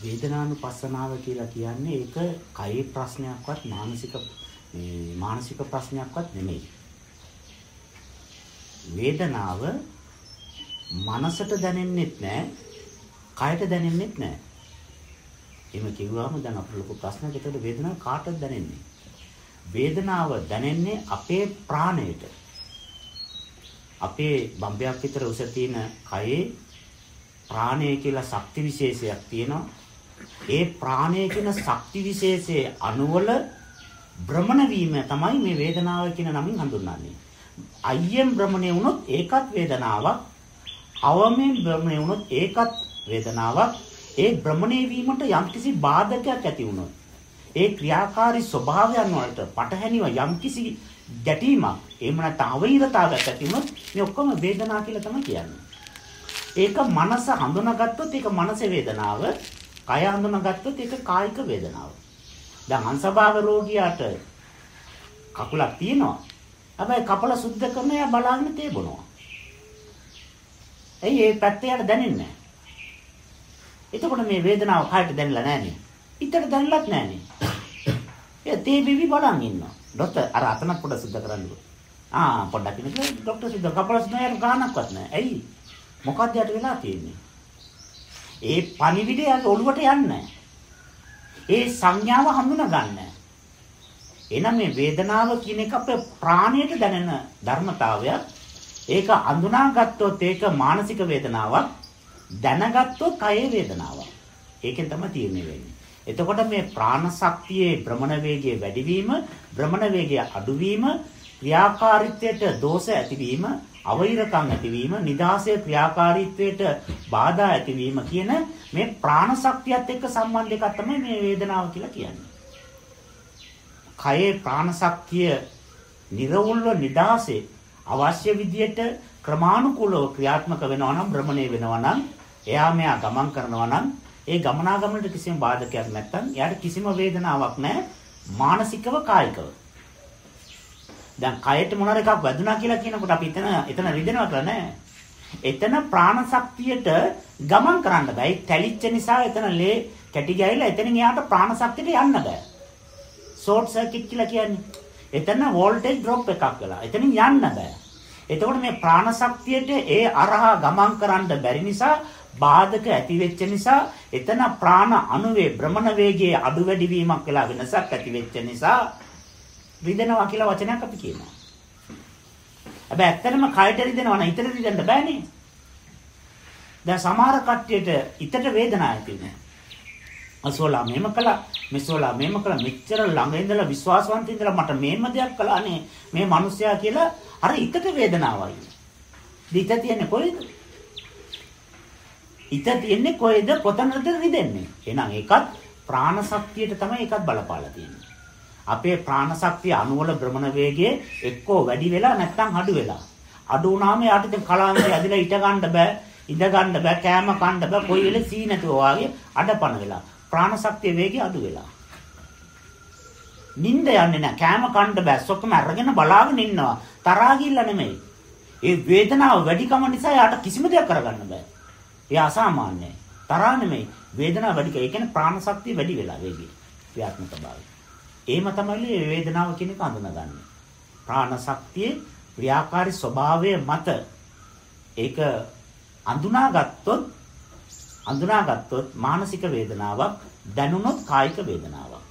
වේදනානුපස්සනාව කියලා කියන්නේ ඒක කයේ ප්‍රශ්නයක්වත් මානසික මානසික ප්‍රශ්නයක්වත් නෙමෙයි. වේදනාව මනසට දැනෙන්නෙත් නැහැ, කයට දැනෙන්නෙත් නැහැ. එහෙම කිව්වම දැන් අපිට ලොකු ප්‍රශ්නයක් ඒතකොට වේදනාව කාටද දැනෙන්නේ? වේදනාව දැනෙන්නේ අපේ ප්‍රාණයට. අපේ බම්බයක් විතර උස තියෙන කයේ ප්‍රාණය කියලා ශක්ති විශේෂයක් තියෙනවා. ඒ ප්‍රාණය කියන ශක්ති විශේෂයේ අණුවල භ්‍රමණ වීම තමයි මේ වේදනාව කියන නමින් හඳුන්වන්නේ. අයියෙන් භ්‍රමණය වුණොත් ඒකත් වේදනාවක්. අවමෙන් භ්‍රමණය වුණොත් ඒකත් වේදනාවක්. ඒ භ්‍රමණය වීමට යම්කිසි බාධකයක් ඇති වුණොත් ඒ ක්‍රියාකාරී ස්වභාවයන් වලට පටහැනිව යම්කිසි ගැටීමක් එහෙම නැත්නම් අවෛරතාවයක් ඇති වුණොත් මේ ඔක්කොම වේදනාව කියලා තමයි කියන්නේ. ඒක මනස හඳුනාගත්තොත් ඒක මනස වේදනාව, කය හඳුනාගත්තොත් ඒක කායික වේදනාව. දැන් අංශභාග රෝගියාට කකුලක් තියෙනවා. හැබැයි කපල සුද්ධ කරන යා බලාගෙන තේ බොනවා. එයි ඒ පැත්තේ යට දැනෙන්නේ නැහැ. එතකොට මේ වේදනාව කායට දැනෙලා නැහැ නේ. හිතට දැනලත් නැහනේ. ඒ තේ බිවි බලන් ඉන්නවා. ડોක්ටර් අර අතනක් පොඩ සුද්ධ කරන්න ආ පොඩ්ඩක් ඉන්න කියලා ડોක්ටර් සුද්ධ කපලස් නෑ ගානක්වත් නෑ. ඇයි? මොකක්ද යට වෙලා තියෙන්නේ? ඒ පණිවිඩය ඔළුවට යන්නේ ඒ සංඥාව හඳුනා ගන්න. එනම් මේ වේදනාව කියන එක අපේ ප්‍රාණයට දැනෙන ධර්මතාවයක්. ඒක අඳුනාගත්තොත් ඒක මානසික වේදනාවක්. දැනගත්තොත් කයේ වේදනාවක්. ඒකෙන් තමයි තීරණය වෙන්නේ. එතකොට මේ ප්‍රාණ ශක්තියේ භ්‍රමණ වේගය වැඩිවීම, භ්‍රමණ වේගය අඩුවීම, ක්‍රියාකාරීත්වයට දෝෂ ඇතිවීම, අවෛරකම් ඇතිවීම, නිදාසයේ ක්‍රියාකාරීත්වයට බාධා ඇතිවීම කියන මේ ප්‍රාණ ශක්තියත් එක්ක සම්බන්ධ එකක් තමයි මේ වේදනාව කියලා කියන්නේ. කයේ ප්‍රාණ ශක්තිය නිර්වුල්ව නිදාසේ අවශ්‍ය විදියට ක්‍රමානුකූලව ක්‍රියාත්මක වෙනවා නම් භ්‍රමණය වෙනවා නම් එයා මෙයා ගමන් කරනවා නම් ඒ ගමනාගමනට කිසිම බාධකයක් නැත්නම් එයාට කිසිම වේදනාවක් නැහැ මානසිකව කායිකව. දැන් කයට මොනවාර එකක් වැදුනා කියලා කියනකොට අපි එතන එතන රිදෙනවා කියලා නෑ. එතන ප්‍රාණ ශක්තියට ගමන් කරන්න බෑ. ඒ තැලිච්ච නිසා එතන ලේ කැටි ගෑවිලා එතනින් එයාට ප්‍රාණ ශක්තියට යන්න බෑ. ෂෝට් සර්කිට් කියලා කියන්නේ. එතන වෝල්ටේජ් ඩ්‍රොප් එකක් වෙලා. එතනින් යන්න බෑ. එතකොට මේ ප්‍රාණ ශක්තියට ඒ අරහා ගමන් කරන්න බැරි නිසා බාධක ඇති වෙච්ච නිසා එතන ප්‍රාණ අණුවේ භ්‍රමණ වේගයේ අඩු වැඩි වීමක් වෙලා වෙනසක් ඇති වෙච්ච නිසා රිදෙනවා කියලා වචනයක් අපි කියනවා. හැබැයි ඇත්තටම කයට රිදෙනවා නම් හිතට රිදෙන්න බෑනේ. දැන් සමහර කට්ටියට හිතට වේදනාවක් ඇති වෙනවා. අසෝලා මෙහෙම කළා මෙසෝලා මෙහෙම කළා මෙච්චර ළඟ ඉඳලා විශ්වාසවන්ත ඉඳලා මට මෙහෙම දෙයක් කළානේ මේ මිනිස්සයා කියලා අර හිතට වේදනාවයි. හිත තියන්නේ කොහෙද? හිත තියන්නේ කොහෙද කොතනද රිදෙන්නේ. එහෙනම් ඒකත් ප්‍රාණ ශක්තියට තමයි ඒකත් බලපාලා තියෙන්නේ. අපේ ප්‍රාණ ශක්තිය අණුවල භ්‍රමණ වේගයේ එක්කෝ වැඩි වෙලා නැත්නම් අඩු වෙලා. අඩු වුණාම යාට ඉතින් කලාන්තය ඇදලා ඊට ගන්න බෑ. ඉඳ ගන්න බෑ, කෑම කන්න බෑ, කොයි වෙලේ සී නැතුව වාගේ අඩපණ වෙලා. ප්‍රාණ ශක්තිය වේගය අඩු වෙලා. නිින්ද යන්නේ නැහැ. කෑම කන්න බෑ. සොක්කම අරගෙන බලාගෙන ඉන්නවා. තරහා ගිල්ල නෙමෙයි. ඒ වේදනාව වැඩිකම නිසා යාට කිසිම දෙයක් කරගන්න බෑ. ඒ අසාමාන්‍යයි. තරහා නෙමෙයි. වේදනාව වැඩි. ඒ කියන්නේ ප්‍රාණ ශක්තිය වැඩි වෙලා වේගය. ක්‍රියාත්මක භාවය. ඒම තමයි මේ වේදනාව කියන එක හඳුනගන්නේ. ප්‍රාණ ශක්තියේ ක්‍රියාකාරී ස්වභාවය මත ඒක අඳුනාගත්තොත් අඳුනාගත්තොත් මානසික වේදනාවක් දැනුනොත් කායික වේදනාවක්.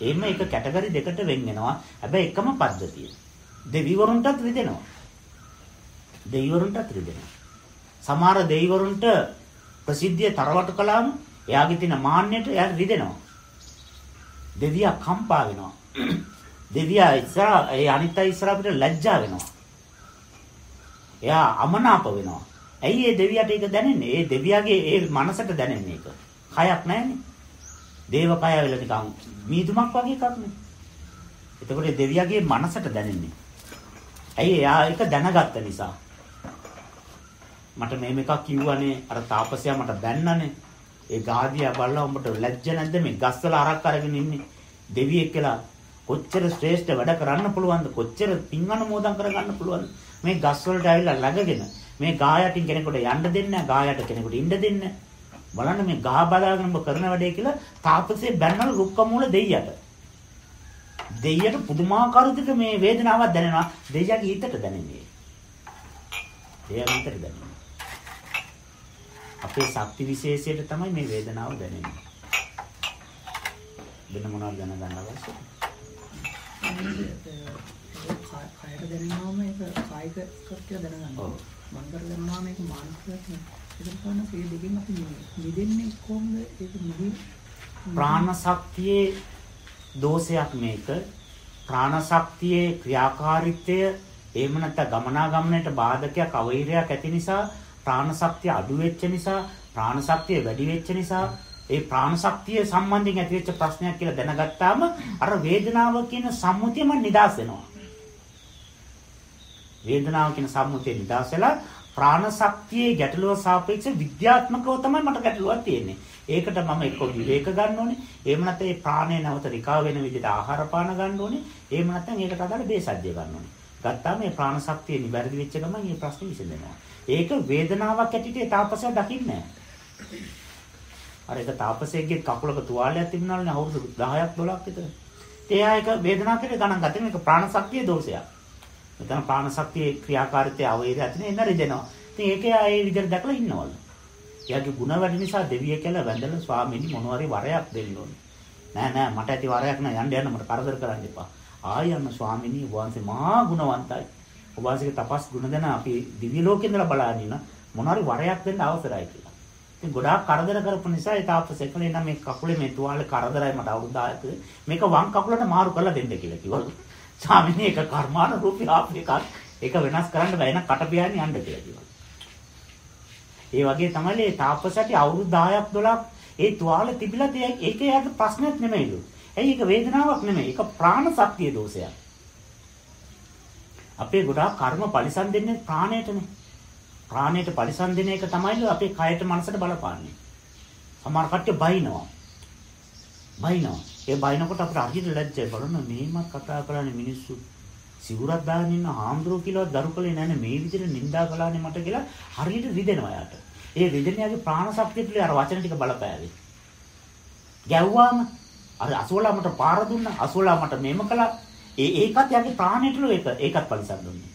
එහෙම එක කැටගරි දෙකට වෙන් වෙනවා. හැබැයි එකම පද්ධතිය. දෙවිවරුන්ටත් රිදෙනවා. දෙවිවරුන්ටත් රිදෙනවා. සමහර දෙවිවරුන්ට ප්‍රසිද්ධිය තරවටු කළාම එයාගේ තියෙන මාන්නයට එයා රිදෙනවා. දෙවියා කම්පා වෙනවා. දෙවියා ඉස්සරහ ඒ අනිත් අය ඉස්සරහ අපිට ලැජ්ජා වෙනවා. එයා අමනාප වෙනවා. ඇයි ඒ දෙවියට ඒක දැනෙන්නේ? ඒ දෙවියාගේ ඒ මනසට දැනෙන්නේ ඒක. කයක් නැහැනේ. දේව කය වල නිකන් මීදුමක් වගේ එකක් නේ. එතකොට දෙවියාගේ මනසට දැනෙන්නේ. ඇයි එයා ඒක දැනගත්ත නිසා. මට මේම එකක් කිව්වනේ අර තාපසයා මට බැන්නනේ. ඒ ගාදියා බලලා උඹට ලැජ්ජ නැද්ද මේ ගස්වල අරක් අරගෙන ඉන්නේ. දෙවියෙක් කියලා කොච්චර ශ්‍රේෂ්ඨ වැඩ කරන්න පුළුවන්ද කොච්චර පින් අනුමෝදන් කරගන්න පුළුවන්ද මේ ගස් වලට ඇවිල්ලා läගගෙන මේ ගායටින් කෙනෙකුට යන්න දෙන්නේ නැහැ ගායට කෙනෙකුට ඉන්න දෙන්නේ. බලන්න මේ ගහ බලාගෙන ඔබ කරන වැඩේ කියලා තාපසේ බැන්නල රුක්ක මූල දෙයියට. දෙයියට පුදුමාකාර විදිහට මේ වේදනාවක් දැනෙනවා. දෙයියගේ හිතට දැනෙන්නේ. දෙයියගේ හිතට දැනෙන්නේ. අපේ ශක්ති විශේෂයට තමයි මේ වේදනාව දැනෙන්නේ. වෙන මොනවද දැනගන්න අවශ්‍යද? කයට දැනෙනවම ඒක කායික කෘත්‍ය දැනගන්න. ඔව්. මනකට දැනෙනවම ඒක මානසික කෘත්‍ය. ඒක තමයි මේ දෙකෙන් අපි නිදෙන්නේ කොහොමද? ඒක නිදි ප්‍රාණ ශක්තියේ දෝෂයක් මේක. ප්‍රාණ ශක්තියේ ක්‍රියාකාරීත්වය එහෙම නැත්නම් ගමනාගමනයට බාධකයක් අවෛරයක් ඇති නිසා ප්‍රාණ ශක්තිය අඩු වෙච්ච නිසා ප්‍රාණ ශක්තිය වැඩි වෙච්ච නිසා ඒ ප්‍රාණ ශක්තිය සම්බන්ධයෙන් ඇතිවෙච්ච ප්‍රශ්නයක් කියලා දැනගත්තාම අර වේදනාව කියන සම්මුතියම නිදාස් වෙනවා. වේදනාව කියන සම්මුතිය නිදාස් වෙලා ප්‍රාණ ශක්තියේ ගැටලුව සාපේක්ෂ විද්‍යාත්මකව තමයි මට ගැටලුවක් තියෙන්නේ. ඒකට මම එක්ක විවේක ගන්න ඕනේ. එහෙම නැත්නම් ඒ ප්‍රාණය නැවත රිකව වෙන විදිහට ආහාර පාන ගන්න ඕනේ. එහෙම නැත්නම් ඒකට අදාළ බේසජ්‍ය ගන්න ඕනේ. ගත්තාම මේ ප්‍රාණ ශක්තිය නිවැරදි වෙච්ච ගමන් මේ ප්‍රශ්නේ විසඳෙනවා. ඒක වේදනාවක් ඇටිට ඒ තාපසයා දකින්නේ නැහැ. අර එක තාපසයෙක්ගේ කකුලක තුවාලයක් තිබුණානේ අවුරුදු 10ක් 12ක් විතර. ඒ ආයක වේදනාව කියලා ගණන් ගත්තේ මේක ප්‍රාණ ශක්තියේ දෝෂයක්. මෙතන ප්‍රාණ ශක්තියේ ක්‍රියාකාරීත්වය අවෛරය ඇතින එන්න රිදෙනවා. ඉතින් ඒකේ ආයේ විදිහට දැකලා ඉන්නවලු. එයාගේ ಗುಣ වැඩි නිසා දෙවිය කියලා වැඳලා ස්වාමීනි මොනවාරි වරයක් දෙන්න ඕනේ. නෑ නෑ මට ඇති වරයක් නෑ යන්න යන්න මට කරදර කරන්න එපා. ආය යන්න ස්වාමීනි වහන්සේ මහා ගුණවන්තයි. ඔබ වහන්සේගේ තපස් ගුණ දැන අපි දිව්‍ය ලෝකෙ ඉඳලා බලාගෙන ඉන්න මොනවාරි වරයක් දෙන්න අවසරයි කියලා. ඉතින් ගොඩාක් කරදර කරපු නිසා ඒ තාපසේ කලේ නම් මේ කකුලේ මේ තුවාලේ කරදරයි මට අවුරුදු 10ක මේක වම් කකුලට මාරු කරලා දෙන්න කියලා කිව්වලු. ස්වාමීනි ඒක කර්මාන රූපී ආප් එකක්. ඒක වෙනස් කරන්න බෑ නේද කට පියාගෙන යන්න කියලා කිව්වා. ඒ වගේ තමයි මේ තාපසට අවුරුදු 10ක් 12ක් ඒ තුවාලේ තිබිලා ඒක යාගේ ප්‍රශ්නයක් නෙමෙයිලු. ඇයි ඒක වේදනාවක් නෙමෙයි. ඒක ප්‍රාණ ශක්තිය දෝෂයක්. අපේ ගොඩාක් කර්ම පරිසම් දෙන්නේ ප්‍රාණයටනේ. ප්‍රාණයට පරිසම් දෙන එක තමයි අපේ කයට මනසට බලපාන්නේ. සමහර කට්ටිය බයිනවා. බයිනවා. ඒ බයිනකොට අපිට අහිත ලැජ්ජයි බලන්න මේමත් කතා කරන්නේ මිනිස්සු සිවුරක් දාගෙන ඉන්න හාමුදුරුවෝ කියලාවත් දරුකලේ නැන්නේ මේ විදිහට නිඳා කළානේ මට කියලා හරියට රිදෙනවා යාට. ඒ රිදෙනියාගේ ප්‍රාණ ශක්තිය තුළ අර වචන ටික බලපෑවේ. ගැව්වාම අර අසෝලා මට පාර දුන්නා අසෝලා මට මේම කළා ඒ ඒකත් යගේ ප්‍රාණයටලු ඒක ඒකත් පරිසම් දුන්නේ.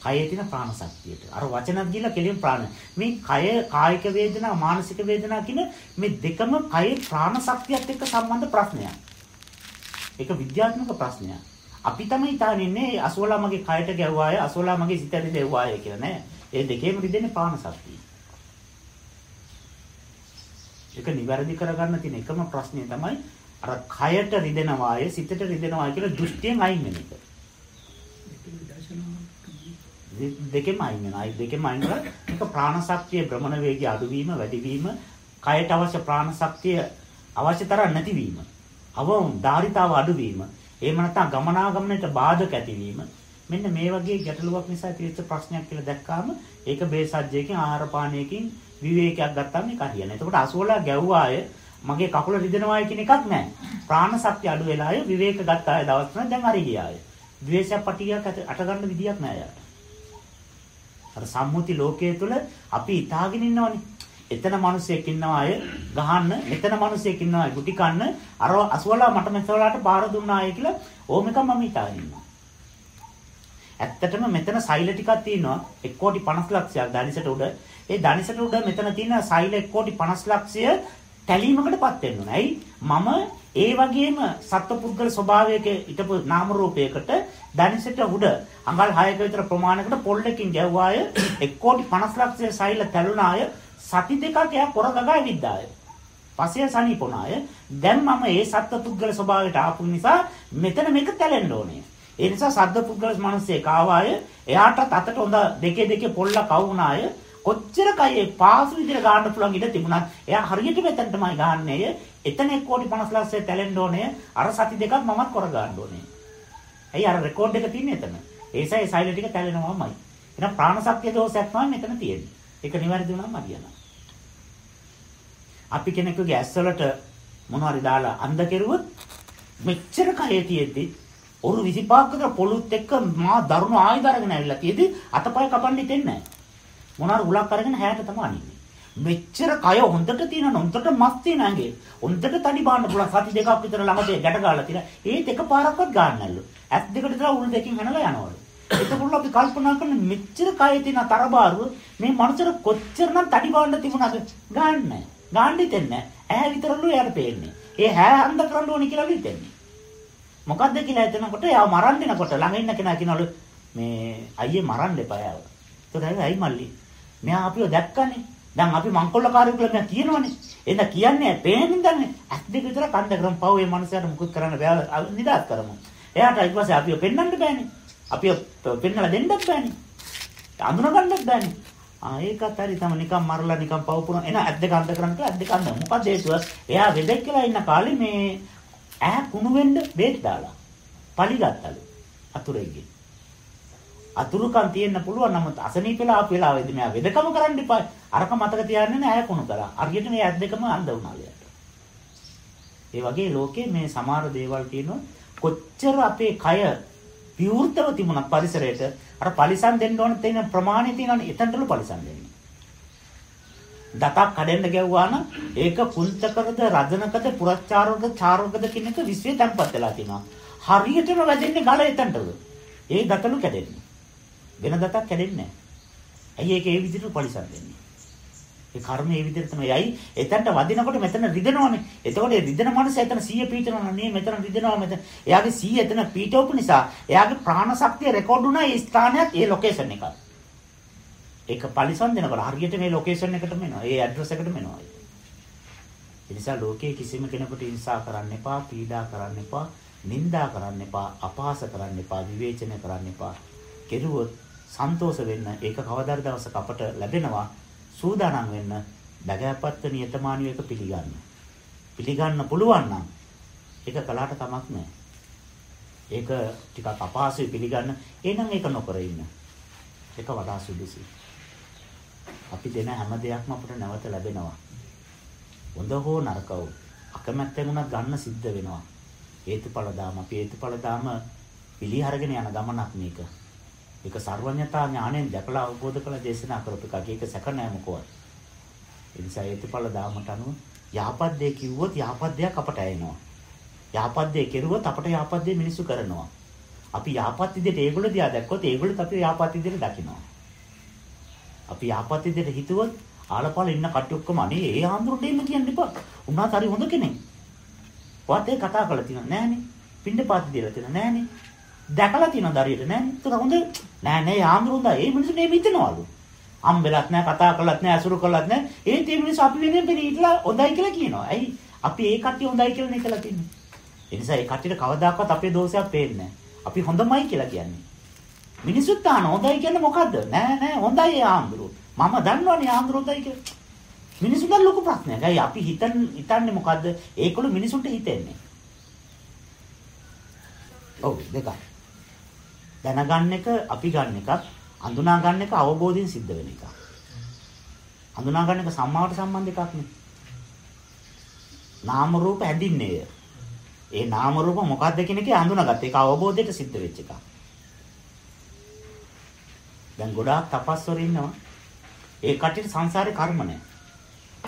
කයේ තියෙන ප්‍රාණ ශක්තියට. අර වචනක් දීලා කෙලින් ප්‍රාණ. මේ කය කායික වේදනා මානසික වේදනා කියන මේ දෙකම කයේ ප්‍රාණ ශක්තියත් එක්ක සම්බන්ධ ප්‍රශ්නයක්. ඒක විද්‍යාත්මක ප්‍රශ්නයක්. අපි තමයි තානින්නේ අසෝලා මගේ කයට ගැව්වාය අසෝලා මගේ සිතට දෙව්වාය කියලා නෑ. ඒ දෙකේම රිදෙන්නේ ප්‍රාණ ශක්තිය. ඒක නිවැරදි කරගන්න තියෙන එකම ප්‍රශ්නේ තමයි අර කයට රිදෙනවාය සිතට රිදෙනවාය කියලා දෘෂ්ටියෙන් අයින් වෙන එක. දෙකෙම අයින් වෙනවා. ඒ දෙකෙම අයින් කරලා මේක ප්‍රාණ ශක්තිය භ්‍රමණ වේගය අඩුවීම වැඩිවීම, කයට අවශ්‍ය ප්‍රාණ ශක්තිය අවශ්‍ය තරම් නැතිවීම, අවම ධාරිතාව අඩුවීම, එහෙම නැත්නම් ගමනාගමනයට බාධක ඇතිවීම. මෙන්න මේ වගේ ගැටලුවක් නිසා තිරිච්ච ප්‍රශ්නයක් කියලා දැක්කාම ඒක බේසජ්ජයකින් ආහාර පානයකින් විවේකයක් ගත්තාම ඒක හරියන්නේ. එතකොට අසුවලා ගැව්වා අය මගේ කකුල රිදෙනවා කියන එකක් නැහැ. ප්‍රාණ ශක්තිය අඩු වෙලා අය විවේක ගත්ත අය දවස් තුන දැන් හරි ගියා අය. ද්වේෂයක් පටිගයක් අට ගන්න විදියක් නැහැ යාට. අර සම්මුති ලෝකයේ තුල අපි ඉතාලගෙන ඉන්නවනේ. එතන මිනිස්සෙක් ඉන්නවා අය ගහන්න, මෙතන මිනිස්සෙක් ඉන්නවා අය ගුටි කන්න, අර අසුවලා මට මෙතවලාට බාර දුන්නා අය කියලා ඕම එක මම ඉතාලගෙන ඉන්නවා. ඇත්තටම මෙතන සෛල ටිකක් තියෙනවා 1 කෝටි 50 ලක්ෂයක් දනිසට උඩ. ඒ දනිසට උඩ මෙතන තියෙන සෛල 1 කෝටි 50 ලක්ෂය තැලීමකටපත් වෙන්න ඕන. ඇයි? මම ඒ වගේම සත්පුද්ගල ස්වභාවයක හිටපු නාම රූපයකට දනිසට උඩ අඟල් 6ක විතර ප්‍රමාණයකට පොල්ලකින් ගැව්වාය 1 කෝටි 50 ලක්ෂය සෛල තැළුණාය සති දෙකක් එයා කොරගගා විද්දාය. පස්සේ සනීපුණාය. දැන් මම ඒ සත්පුද්ගල ස්වභාවයට ආපු නිසා මෙතන මේක තැලෙන්න ඕනේ. ඒ නිසා සද්දපුද්ගල මිනිස්සේ කාවාය එයාටත් අතට හොඳ දෙකේ දෙකේ පොල්ලක් අවුනාය කොච්චර කයේ පාසු විදිහට ගන්න පුළුවන් ඉඩ තිබුණත් එයා හරියට මෙතනටමයි ගන්නේය. එතන 1 කෝටි 50 ලක්ෂය තැලෙන්න ඕනේ. අර සති දෙකක් මමත් කර ගන්න ඕනේ. ඇයි අර රෙකෝඩ් එක තින්නේ එතන. ඒසයි සයිල ටික තැලෙනවමයි. එහෙනම් ප්‍රාණශක්තිය දෝෂයක් තමයි මෙතන තියෙන්නේ. ඒක නිවැරදි වුණාම හරියනවා. අපි කෙනෙකුගේ ඇස්වලට මොනවාරි දාලා අන්ධ කෙරුවොත් මෙච්චර කයේ තියෙද්දි ඔරු 25ක විතර පොළුත් එක්ක මා දරුණු ආයුධ අරගෙන ඇවිල්ලා තියෙද්දි අතපය කපන්න හිතෙන්නේ නැහැ. මොනාර උලක් අරගෙන හැයට තමයි අනින්නේ. මෙච්චර කය හොඳට තියෙන හොඳට මස් තියෙන ඇඟේ. හොඳට තනි බාන්න පුළුවන් සති දෙකක් විතර ළඟදී ගැට ගාලා තියෙන. ඒත් එක පාරක්වත් ගන්නල්ලු. ඇස් දෙකට විතර උල් දෙකකින් හැනලා යනවලු. එතකොට අපි කල්පනා කරන මෙච්චර කය තියෙන තරබාරුව මේ මනුස්සර කොච්චරනම් තනි බාන්න තිබුණාද ගන්න. ගන්න හිතෙන්නේ ඇහැ විතරලු එයාට පේන්නේ. ඒ හැ අන්ධ කරන්න ඕනි කියලා හිතෙන්නේ. මොකද්ද කියලා හිතනකොට එයා මරන්න දෙනකොට ළඟ ඉන්න කෙනා කියනවලු මේ අයියේ මරන්න එපා යාව. ඒතකොට ඇයි මල්ලි මෙයා අපිව දැක්කනේ. දැන් අපි මංකොල්ලකාරයෝ කියලා මෙයා කියනවනේ. එහෙනම් කියන්නේ පේනින් දන්නේ. ඇස් දෙක විතර කන්ද කරන් පව් මේ මනුස්සයාට මුකුත් කරන්න බෑ නිදාස් කරමු. එයාට ඊට පස්සේ අපිව පෙන්වන්න බෑනේ. අපිව පෙන්වලා දෙන්නත් බෑනේ. අඳුන ගන්නත් බෑනේ. ආ ඒකත් හරි තම නිකන් මරලා නිකන් පව් පුරන එන ඇස් දෙක අන්ද කරන් ඇස් දෙක අන්ද මොකද හේතුව? එයා වෙදෙක් කියලා ඉන්න කාලේ මේ ඈ කුණු වෙන්න බේත් දාලා. පලි ගත්තලු. අතුරෙක්ගේ. අතුරුකම් තියෙන්න පුළුවන් නමුත් අසනීපෙලා ආපු වෙලාවෙදි මෙයා වෙදකම කරන්න එපා. අරක මතක තියාගන්න නෑ කුණු කරා. හරියට මේ ඇස් දෙකම අඳ වුණා ඒ වගේ ලෝකේ මේ සමහර දේවල් තියෙනවා කොච්චර අපේ කය විවෘතව තිබුණත් පරිසරයට අර පරිසම් දෙන්න ඕන තියෙන ප්‍රමාණය තියෙනවනේ එතනටලු පරිසම් දෙන්නේ. දතක් කඩෙන්න ගැව්වා නම් ඒක කුංචකරද රදනකද පුරච්චාරවද චාරවද කියන එක විශ්වය තැම්පත් වෙලා තියෙනවා. හරියටම වැදෙන්නේ ගල එතනටලු. ඒ දතලු කැඩෙන්නේ. වෙන දතක් කැඩෙන්නේ නැහැ. ඇයි ඒක ඒ විදිහට පරිසම් දෙන්නේ? ඒ කර්ම ඒ විදිහට තමයි. ඇයි එතනට වදිනකොට මෙතන රිදෙනවනේ. එතකොට ඒ රිදෙන මනස එතන 100 පීඨනවා නේ මෙතන රිදෙනවා මෙතන. එයාගේ 100 එතන පීඨවපු නිසා එයාගේ ප්‍රාණ ශක්තිය රෙකෝඩ් වුණා ඒ ස්ථානයත් ඒ ලොකේෂන් එකත්. ඒක පරිසම් දෙනකොට හරියට මේ ලොකේෂන් එකටම එනවා. ඒ ඇඩ්‍රස් එකටම එනවා. ඒ නිසා ලෝකයේ කිසිම කෙනෙකුට හිංසා කරන්න එපා, පීඩා කරන්න එපා, නිନ୍ଦා කරන්න එපා, අපහාස කරන්න එපා, විවේචනය කරන්න එපා. කෙරුවොත් සන්තෝෂ වෙන්න ඒක කවදාද දවසක අපට ලැබෙනවා සූදානම් වෙන්න බගෑපත්ත නියතමානිය එක පිළිගන්න. පිළිගන්න පුළුවන් නම් ඒක කලකට කමක් නැහැ. ඒක ටිකක් අපහසුයි පිළිගන්න. එහෙනම් ඒක නොකර ඉන්න. ඒක වඩා සුදුසුයි. අපි දෙන හැම දෙයක්ම අපට නැවත ලැබෙනවා. හොඳ හෝ නරක වූ අකමැත්තෙන් උනත් ගන්න සිද්ධ වෙනවා. හේතුඵල දාම අපි හේතුඵල දාම පිළිහරගෙන යන ගමනක් මේක. ඒක සර්වඥතා ඥාණයෙන් දැකලා අවබෝධ කළ දේශනා කරපු එකක්. ඒක සැක නෑ මොකවත්. ඒ නිසා හේතුඵල දාමට අනුව යහපත් දේ කිව්වොත් යහපත් දෙයක් අපට ඇයෙනවා. යහපත් දේ කෙරුවොත් අපට යහපත් දේ මිනිස්සු කරනවා. අපි යහපත් විදිහට ඒගොල්ලෝ දිහා දැක්කොත් ඒගොල්ලෝත් අපි යහපත් විදිහට දකිනවා. අපි යහපත් විදිහට හිතුවොත් ආලපාල ඉන්න කට්ටිය ඔක්කොම අනේ ඒ ආන්දරට එන්න කියන්න එපා. උනාත් හරි හොඳ කෙනෙක්. වාත් ඒ කතා කරලා තියෙනවා නෑනේ. පින්න පාති දීලා තියෙනවා නෑනේ. දැකලා තියෙනවද හරියට නෑනේ. ඒක හොඳ නෑ නෑ ආන්දරුන්දා ඒ මිනිස්සු මේ හිතනවලු. අම්බෙලත් නෑ කතා කරලත් නෑ අසුරු කරලත් නෑ. ඒ තේ මිනිස්සු අපි වෙනින් පෙනීట్లా හොඳයි කියලා කියනවා. ඇයි? අපි ඒ කට්ටිය හොඳයි කියලා නේ කියලා තින්නේ. ඒ නිසා ඒ කට්ටියට කවදාකවත් අපේ දෝෂයක් පේන්නේ නෑ. අපි හොඳමයි කියලා කියන්නේ. මිනිසුත් අහන හොඳයි කියන්නේ මොකද්ද? නෑ නෑ හොඳයි ඒ ආන්දරු. මම දන්නවනේ ආන්දරු හොඳයි කියලා. මිනිසුන්ට ලොකු ප්‍රශ්නයක්. ඇයි අපි හිතන් හිතන්නේ මොකද්ද? ඒකළු මිනිසුන්ට හිතෙන්නේ. ඔව් දෙකයි. දැනගන්න එක අපි ගන්න එකක් අඳුනා ගන්න එක අවබෝධයෙන් සිද්ධ වෙන එකක්. හඳුනා ගන්න එක සම්මාවට සම්බන්ධ එකක් නේ. නාම රූප හැදින්නේය. ඒ නාම රූප මොකක්ද කියන එක හඳුනාගත්ත. ඒක අවබෝධයට සිද්ධ වෙච්ච එකක්. දැන් ගොඩාක් තපස්වර ඉන්නවා. ඒ කටියට සංසාරේ කර්ම නැහැ.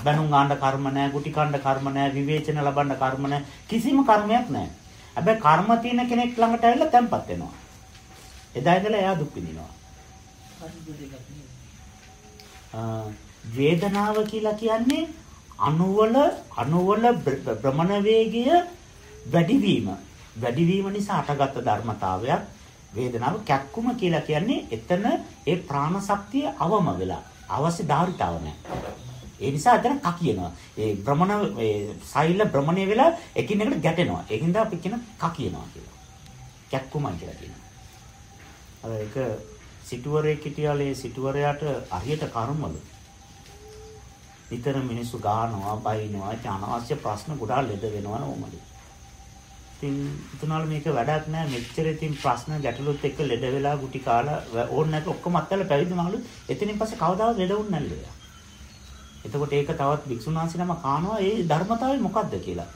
බැනුම් ගන්න කර්ම නැහැ, ගුටි කන්න කර්ම නැහැ, විවේචන ලබන්න කර්ම නැහැ. කිසිම කර්මයක් නැහැ. හැබැයි කර්ම තියෙන කෙනෙක් ළඟට ඇවිල්ලා තැම්පත් වෙනවා. එදා ඉඳලා එයා දුක් විඳිනවා. වේදනාව කියලා කියන්නේ අණුවල අණුවල භ්‍රමණ වේගය වැඩිවීම. වැඩිවීම නිසා අටගත් ධර්මතාවයක් වේදනාව කැක්කුම කියලා කියන්නේ එතන ඒ ප්‍රාණ ශක්තිය අවම වෙලා අවශ්‍ය ධාරිතාව නැහැ. ඒ නිසා එතන කකියනවා. ඒ භ්‍රමණ ඒ සෛල භ්‍රමණය වෙලා එකිනෙකට ගැටෙනවා. ඒකින්ද අපි කියන කකියනවා කියලා. කැක්කුමයි කියලා කියනවා. අර ඒක සිටුවරයෙක් හිටියාලේ සිටුවරයාට හරියට කර්මවල. නිතර මිනිස්සු ගහනවා, බයිනවා, අනවශ්‍ය ප්‍රශ්න ගොඩාක් ලෙඩ වෙනවා නෝමලි. ඉතින් ඉතනවල මේක වැඩක් නෑ. මෙච්චර ඉතින් ප්‍රශ්න ගැටලුත් එක්ක ලෙඩ වෙලා ගුටි කාලා ඕන නැක ඔක්කොම අත්තල පැවිදිනාලු එතනින් පස්සේ කවදාවත් ලෙඩ වුන්නේ නැල්ලු එතකොට ඒක තවත් භික්ෂුන් නම කානවා. ඒ ධර්මතාවය මොකද්ද කියලා.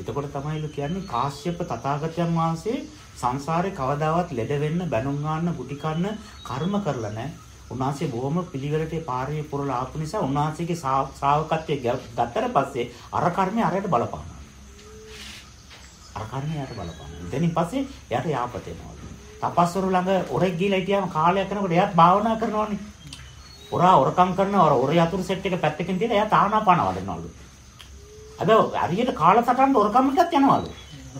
එතකොට තමයිලු කියන්නේ කාශ්‍යප තථාගතයන් වහන්සේ සංසාරේ කවදාවත් ලෙඩ වෙන්න බැනුම් ගන්න ගුටි කන්න කර්ම කරලා නැහැ. උන්වහන්සේ බොහොම පිළිවෙලට පාරේ පුරලා ආපු නිසා උන්වහන්සේගේ ශ්‍රාවකත්වයේ ගත්තට පස්සේ අර කර්මය අරයට බලපානවා. අර කර්මය යට බලපානවා. එතනින් පස්සේ එයාට යාපත එනවා. තපස්වරු ළඟ ඔරෙක් ගිහලා හිටියාම කාලයක් යනකොට එයාත් භාවනා කරනවානේ. ඔරා ඔරකම් කරනවා ඔර ඔර යතුරු සෙට් එක පැත්තකින් තියලා එයා තානාපාන වඩනවලු. හැබැයි හරියට කාලසටහන ඔරකම් එකක් යනවලු.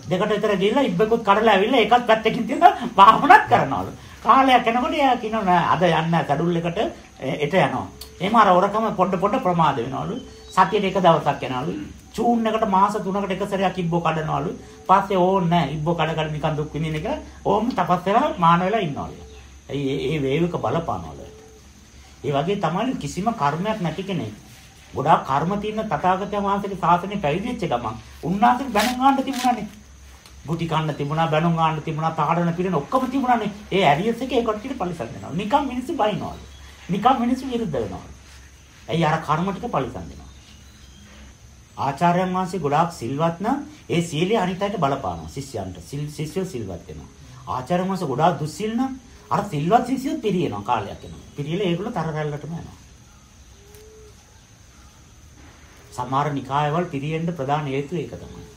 දෙකට විතර ගිහිල්ලා ඉබ්බෙකුත් කඩලා ඇවිල්ලා ඒකත් පැත්තකින් තියලා භාවනාත් කරනවලු. කාලයක් යනකොට එයා කියනවා නෑ අද යන්න සැඩුල් එකට එට යනවා. එහෙම අර ඔරකම පොඩ පොඩ ප්‍රමාද වෙනවලු. සතියට එක දවසක් යනවලු. චූන් එකට මාස 3කට එක සැරයක් ඉබ්බෝ කඩනවලු. පස්සේ ඕන් නෑ ඉබ්බෝ කඩ කඩ නිකන් දුක් විඳින එක. ඕම් තපස් වෙලා මාන වෙලා ඉන්නවලු. ඒ ඒ වේවික බලපානවලු. ඒ වගේ තමයි කිසිම කර්මයක් නැති කෙනෙක්. ගොඩාක් කර්ම තියෙන තථාගතයන් වහන්සේගේ ශාසනය පැවිදි වෙච්ච ගමන් උන්වහන්සේ බැන ගන්න තිබුණානේ. ගුටි කන්න තිබුණා, බැනුම් ගන්න තිබුණා, තාඩන පිරෙන ඔක්කොම තිබුණානේ. ඒ ඇරියස් එකේ ඒ කොට්ටියට පරිසම් වෙනවා. නිකන් මිනිස්සු බයිනවලු. නිකන් මිනිස්සු විරුද්ධ වෙනවලු. ඇයි අර කර්ම ටික පරිසම් වෙනවා. ආචාර්යයන් වහන්සේ ගොඩාක් සිල්වත් නම් ඒ සීලය අනිත් අයට බලපානවා ශිෂ්‍යයන්ට. ශිෂ්‍යයෝ සිල්වත් වෙනවා. ආචාර්යයන් වහන්සේ ගොඩාක් දුස්සීල් නම් අර සිල්වත් ශිෂ්‍යයෝ පිරියනවා කාලයක් යනවා. පිරියලා ඒගොල්ලෝ තරරැල්ලටම යනවා. සමහර නිකායවල පිරියෙන්න ප්‍රධාන හේතුව ඒක තමයි.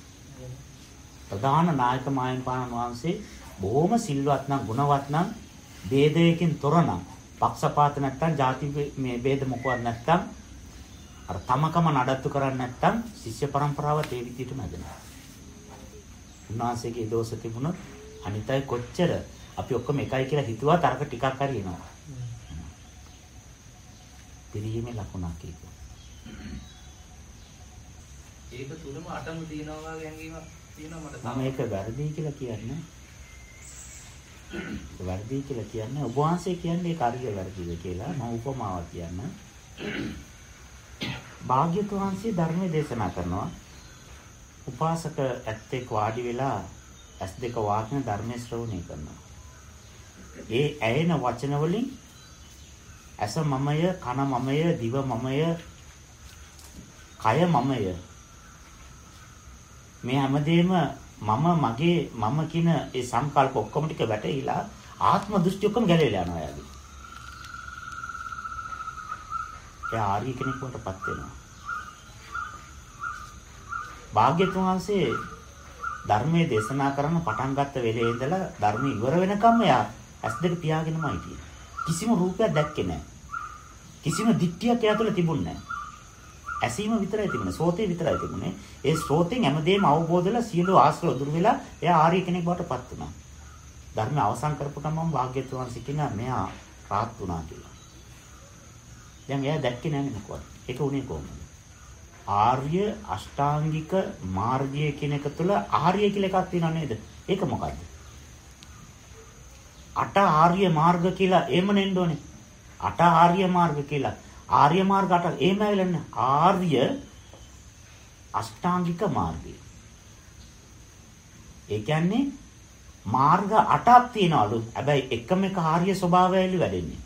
ප්‍රධාන නායක මායන්පාණන් වහන්සේ බොහොම සිල්වත් නම් ගුණවත් නම් ભેදයකින් තොර නම් පක්ෂපාත නැත්තම් ಜಾති මේ ભેද මොකවත් නැත්තම් අර තමකම නඩත්තු කරන්නේ නැත්තම් ශිෂ්‍ය પરම්පරාවත් ඒ විදිහටම හැදෙනවා. උන්වහන්සේගේ දෝෂ තිබුණොත් අනිතයි කොච්චර අපි ඔක්කොම එකයි කියලා හිතුවා තරක ටිකක් හරි එනවා. පිළිීමේ ලකුණක් ඒක. ඒක තුලම අටම තියනවා ගැන්වීමක් මම ඒක වැරදි කියලා කියන්නේ. වැරදි කියලා කියන්නේ ඔබ වහන්සේ කියන්නේ ඒක හරිය වැරදිද කියලා මම උපමාවක් කියන්න. භාග්‍යතුන් වහන්සේ ධර්මයේ දේශනා කරනවා. උපාසක ඇත්තෙක් වාඩි වෙලා ඇස් දෙක වාගෙන ධර්මයේ ශ්‍රවණය කරනවා. ඒ ඇයෙන වචන වලින් ඇස මමය, කන මමය, දිව මමය, කය මමය මේ හැමදේම මම මගේ මම කියන ඒ සංකල්ප ඔක්කොම ටික වැටහිලා ආත්ම දෘෂ්ටි ඔක්කොම ගැලවිලා යනවා යාගේ. එයා ආර්ය කෙනෙක් වටපත් වෙනවා. භාග්‍යතුන් වහන්සේ ධර්මයේ දේශනා කරන පටන් ගත්ත වෙලේ ඉඳලා ධර්ම ඉවර වෙනකම් එයා ඇස් දෙක පියාගෙනමයි හිටියේ. කිසිම රූපයක් දැක්කේ නැහැ. කිසිම දික්තියක් එයා තුළ තිබුණේ නැහැ. ඇසීම විතරයි තිබුණේ. සෝතේ විතරයි තිබුණේ. ඒ සෝතෙන් හැමදේම අවබෝධලා සියලු ආශ්‍රව දුරු වෙලා එයා ආර්ය කෙනෙක් බවට පත් වුණා. ධර්ම අවසන් කරපු ගමන් වාග්යතුන් වහන්සේ කියනවා මෙයා රාත් වුණා කියලා. දැන් එයා දැක්කේ නැහැ මොකවත්. ඒක උනේ කොහොමද? ආර්ය අෂ්ටාංගික මාර්ගය කියන එක තුළ ආර්ය කියලා එකක් තියෙනව නේද? ඒක මොකද්ද? අට ආර්ය මාර්ග කියලා එහෙම නෙන්න ඕනේ. අට ආර්ය මාර්ග කියලා ආර්ය මාර්ග අට එහෙම ඇවිල්ලා ආර්ය අෂ්ටාංගික මාර්ගය. ඒ කියන්නේ මාර්ග 8ක් තියනවලු. හැබැයි එකම එක ආර්ය ස්වභාවයලු වැඩෙන්නේ.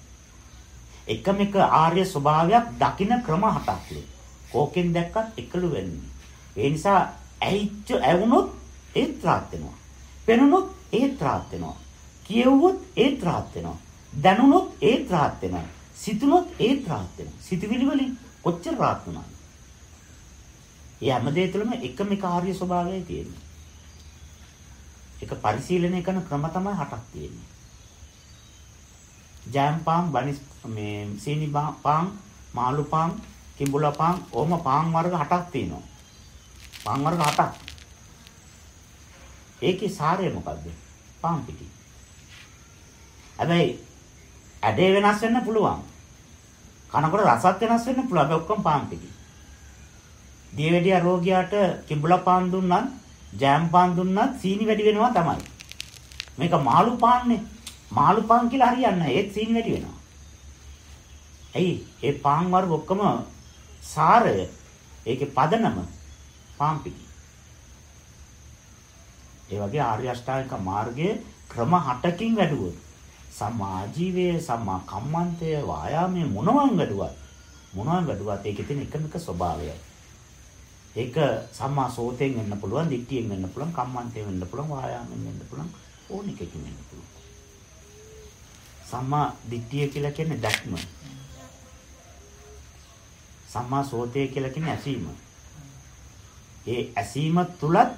එකම එක ආර්ය ස්වභාවයක් දකින්න ක්‍රම හතක්ලු. කෝකෙන් දැක්කත් එකලු වෙන්නේ. ඒ නිසා ඇහිච්ච ඇවුනොත් ඒත් රාත් වෙනවා. පෙනුනොත් ඒත් රාත් වෙනවා. කියෙව්වොත් ඒත් රාත් වෙනවා. දැනුනොත් ඒත් රාත් වෙනවා. සිතුනොත් ඒත් රාත් වෙනවා. සිතුවිලි වලින් කොච්චර රාත් වුණාද? ඒ හැමදේ තුළම එකම එක ආර්ය ස්වභාවයයි තියෙන්නේ. ඒක පරිශීලනය කරන ක්‍රම තමයි හටක් තියෙන්නේ. ජෑම් පාන් බනිස් මේ සීනි පාන් මාළු පාන් කිඹුලා පාන් ඕම පාන් වර්ග හටක් තියෙනවා. පාන් වර්ග හටක්. ඒකේ සාරය මොකද්ද? පාන් පිටි. හැබැයි ඇඩේ වෙනස් වෙන්න පුළුවන්. කනකොට රසත් වෙනස් වෙන්න පුළුවන්. හැබැයි ඔක්කොම පාන් පිටි. දියවැඩියා රෝගියාට කිඹුලා පාන් දුන්නත්, ජෑම් පාන් දුන්නත් සීනි වැඩි වෙනවා තමයි. මේක මාළු පාන්නේ. මාළු පාන් කියලා හරියන්නේ නැහැ. ඒත් සීනි වැඩි වෙනවා. ඇයි? ඒ පාන් වර්ග ඔක්කොම සාරය ඒකේ පදනම පාන් පිටි. ඒ වගේ ආර්ය අෂ්ටාංගික මාර්ගයේ ක්‍රම 8කින් වැඩුවොත් සම්මා ජීවයේ සම්මා කම්මන්තය වායාමයේ මොනවන් වැඩුවත් මොනවන් වැඩුවත් ඒකේ තියෙන එකම එක ස්වභාවයයි. ඒක සම්මා සෝතෙන් වෙන්න පුළුවන්, දිට්ඨියෙන් වෙන්න පුළුවන්, කම්මන්තයෙන් වෙන්න පුළුවන්, වායාමයෙන් වෙන්න පුළුවන්, ඕන එකකින් වෙන්න පුළුවන්. සම්මා දිට්ඨිය කියලා කියන්නේ දැක්ම. සම්මා සෝතය කියලා කියන්නේ ඇසීම. ඒ ඇසීම තුලත්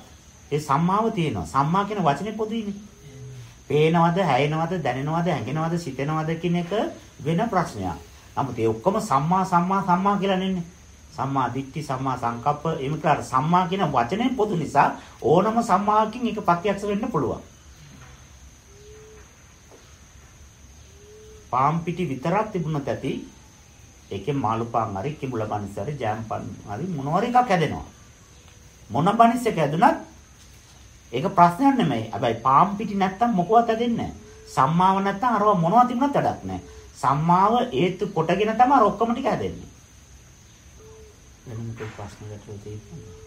ඒ සම්මාව තියෙනවා. සම්මා කියන වචනේ පොදුයිනේ. පේනවද, හැයෙනවද, දැනෙනවද, හැඟෙනවද, සිතෙනවද කියන එක වෙන ප්‍රශ්නයක්. නමුත් ඒ ඔක්කොම සම්මා සම්මා සම්මා කියලා නෙන්නේ. සම්මා දිට්ඨි, සම්මා සංකප්ප, එහෙම කියලා සම්මා කියන වචනේ පොදු නිසා ඕනම සම්මාකින් ඒක ප්‍රත්‍යක්ෂ වෙන්න පුළුවන්. පාම් පිටි විතරක් තිබුණත් ඇති ඒකේ මාළු පාන් හරි කිඹුල බනිස් හරි ජෑම් පාන් හරි මොනවාරි එකක් හැදෙනවා. මොන බනිස් එක හැදුනත් ඒක ප්‍රශ්නයක් නෙමෙයි. හැබැයි පාම් පිටි නැත්තම් මොකවත් හැදෙන්නේ නැහැ. සම්මාව නැත්තම් අරව මොනවද තිබුණත් වැඩක් නැහැ. සම්මාව හේතු කොටගෙන තමයි අර ඔක්කොම ටික හැදෙන්නේ. වෙන මොකක් ප්‍රශ්නයකට තියෙන්නේ?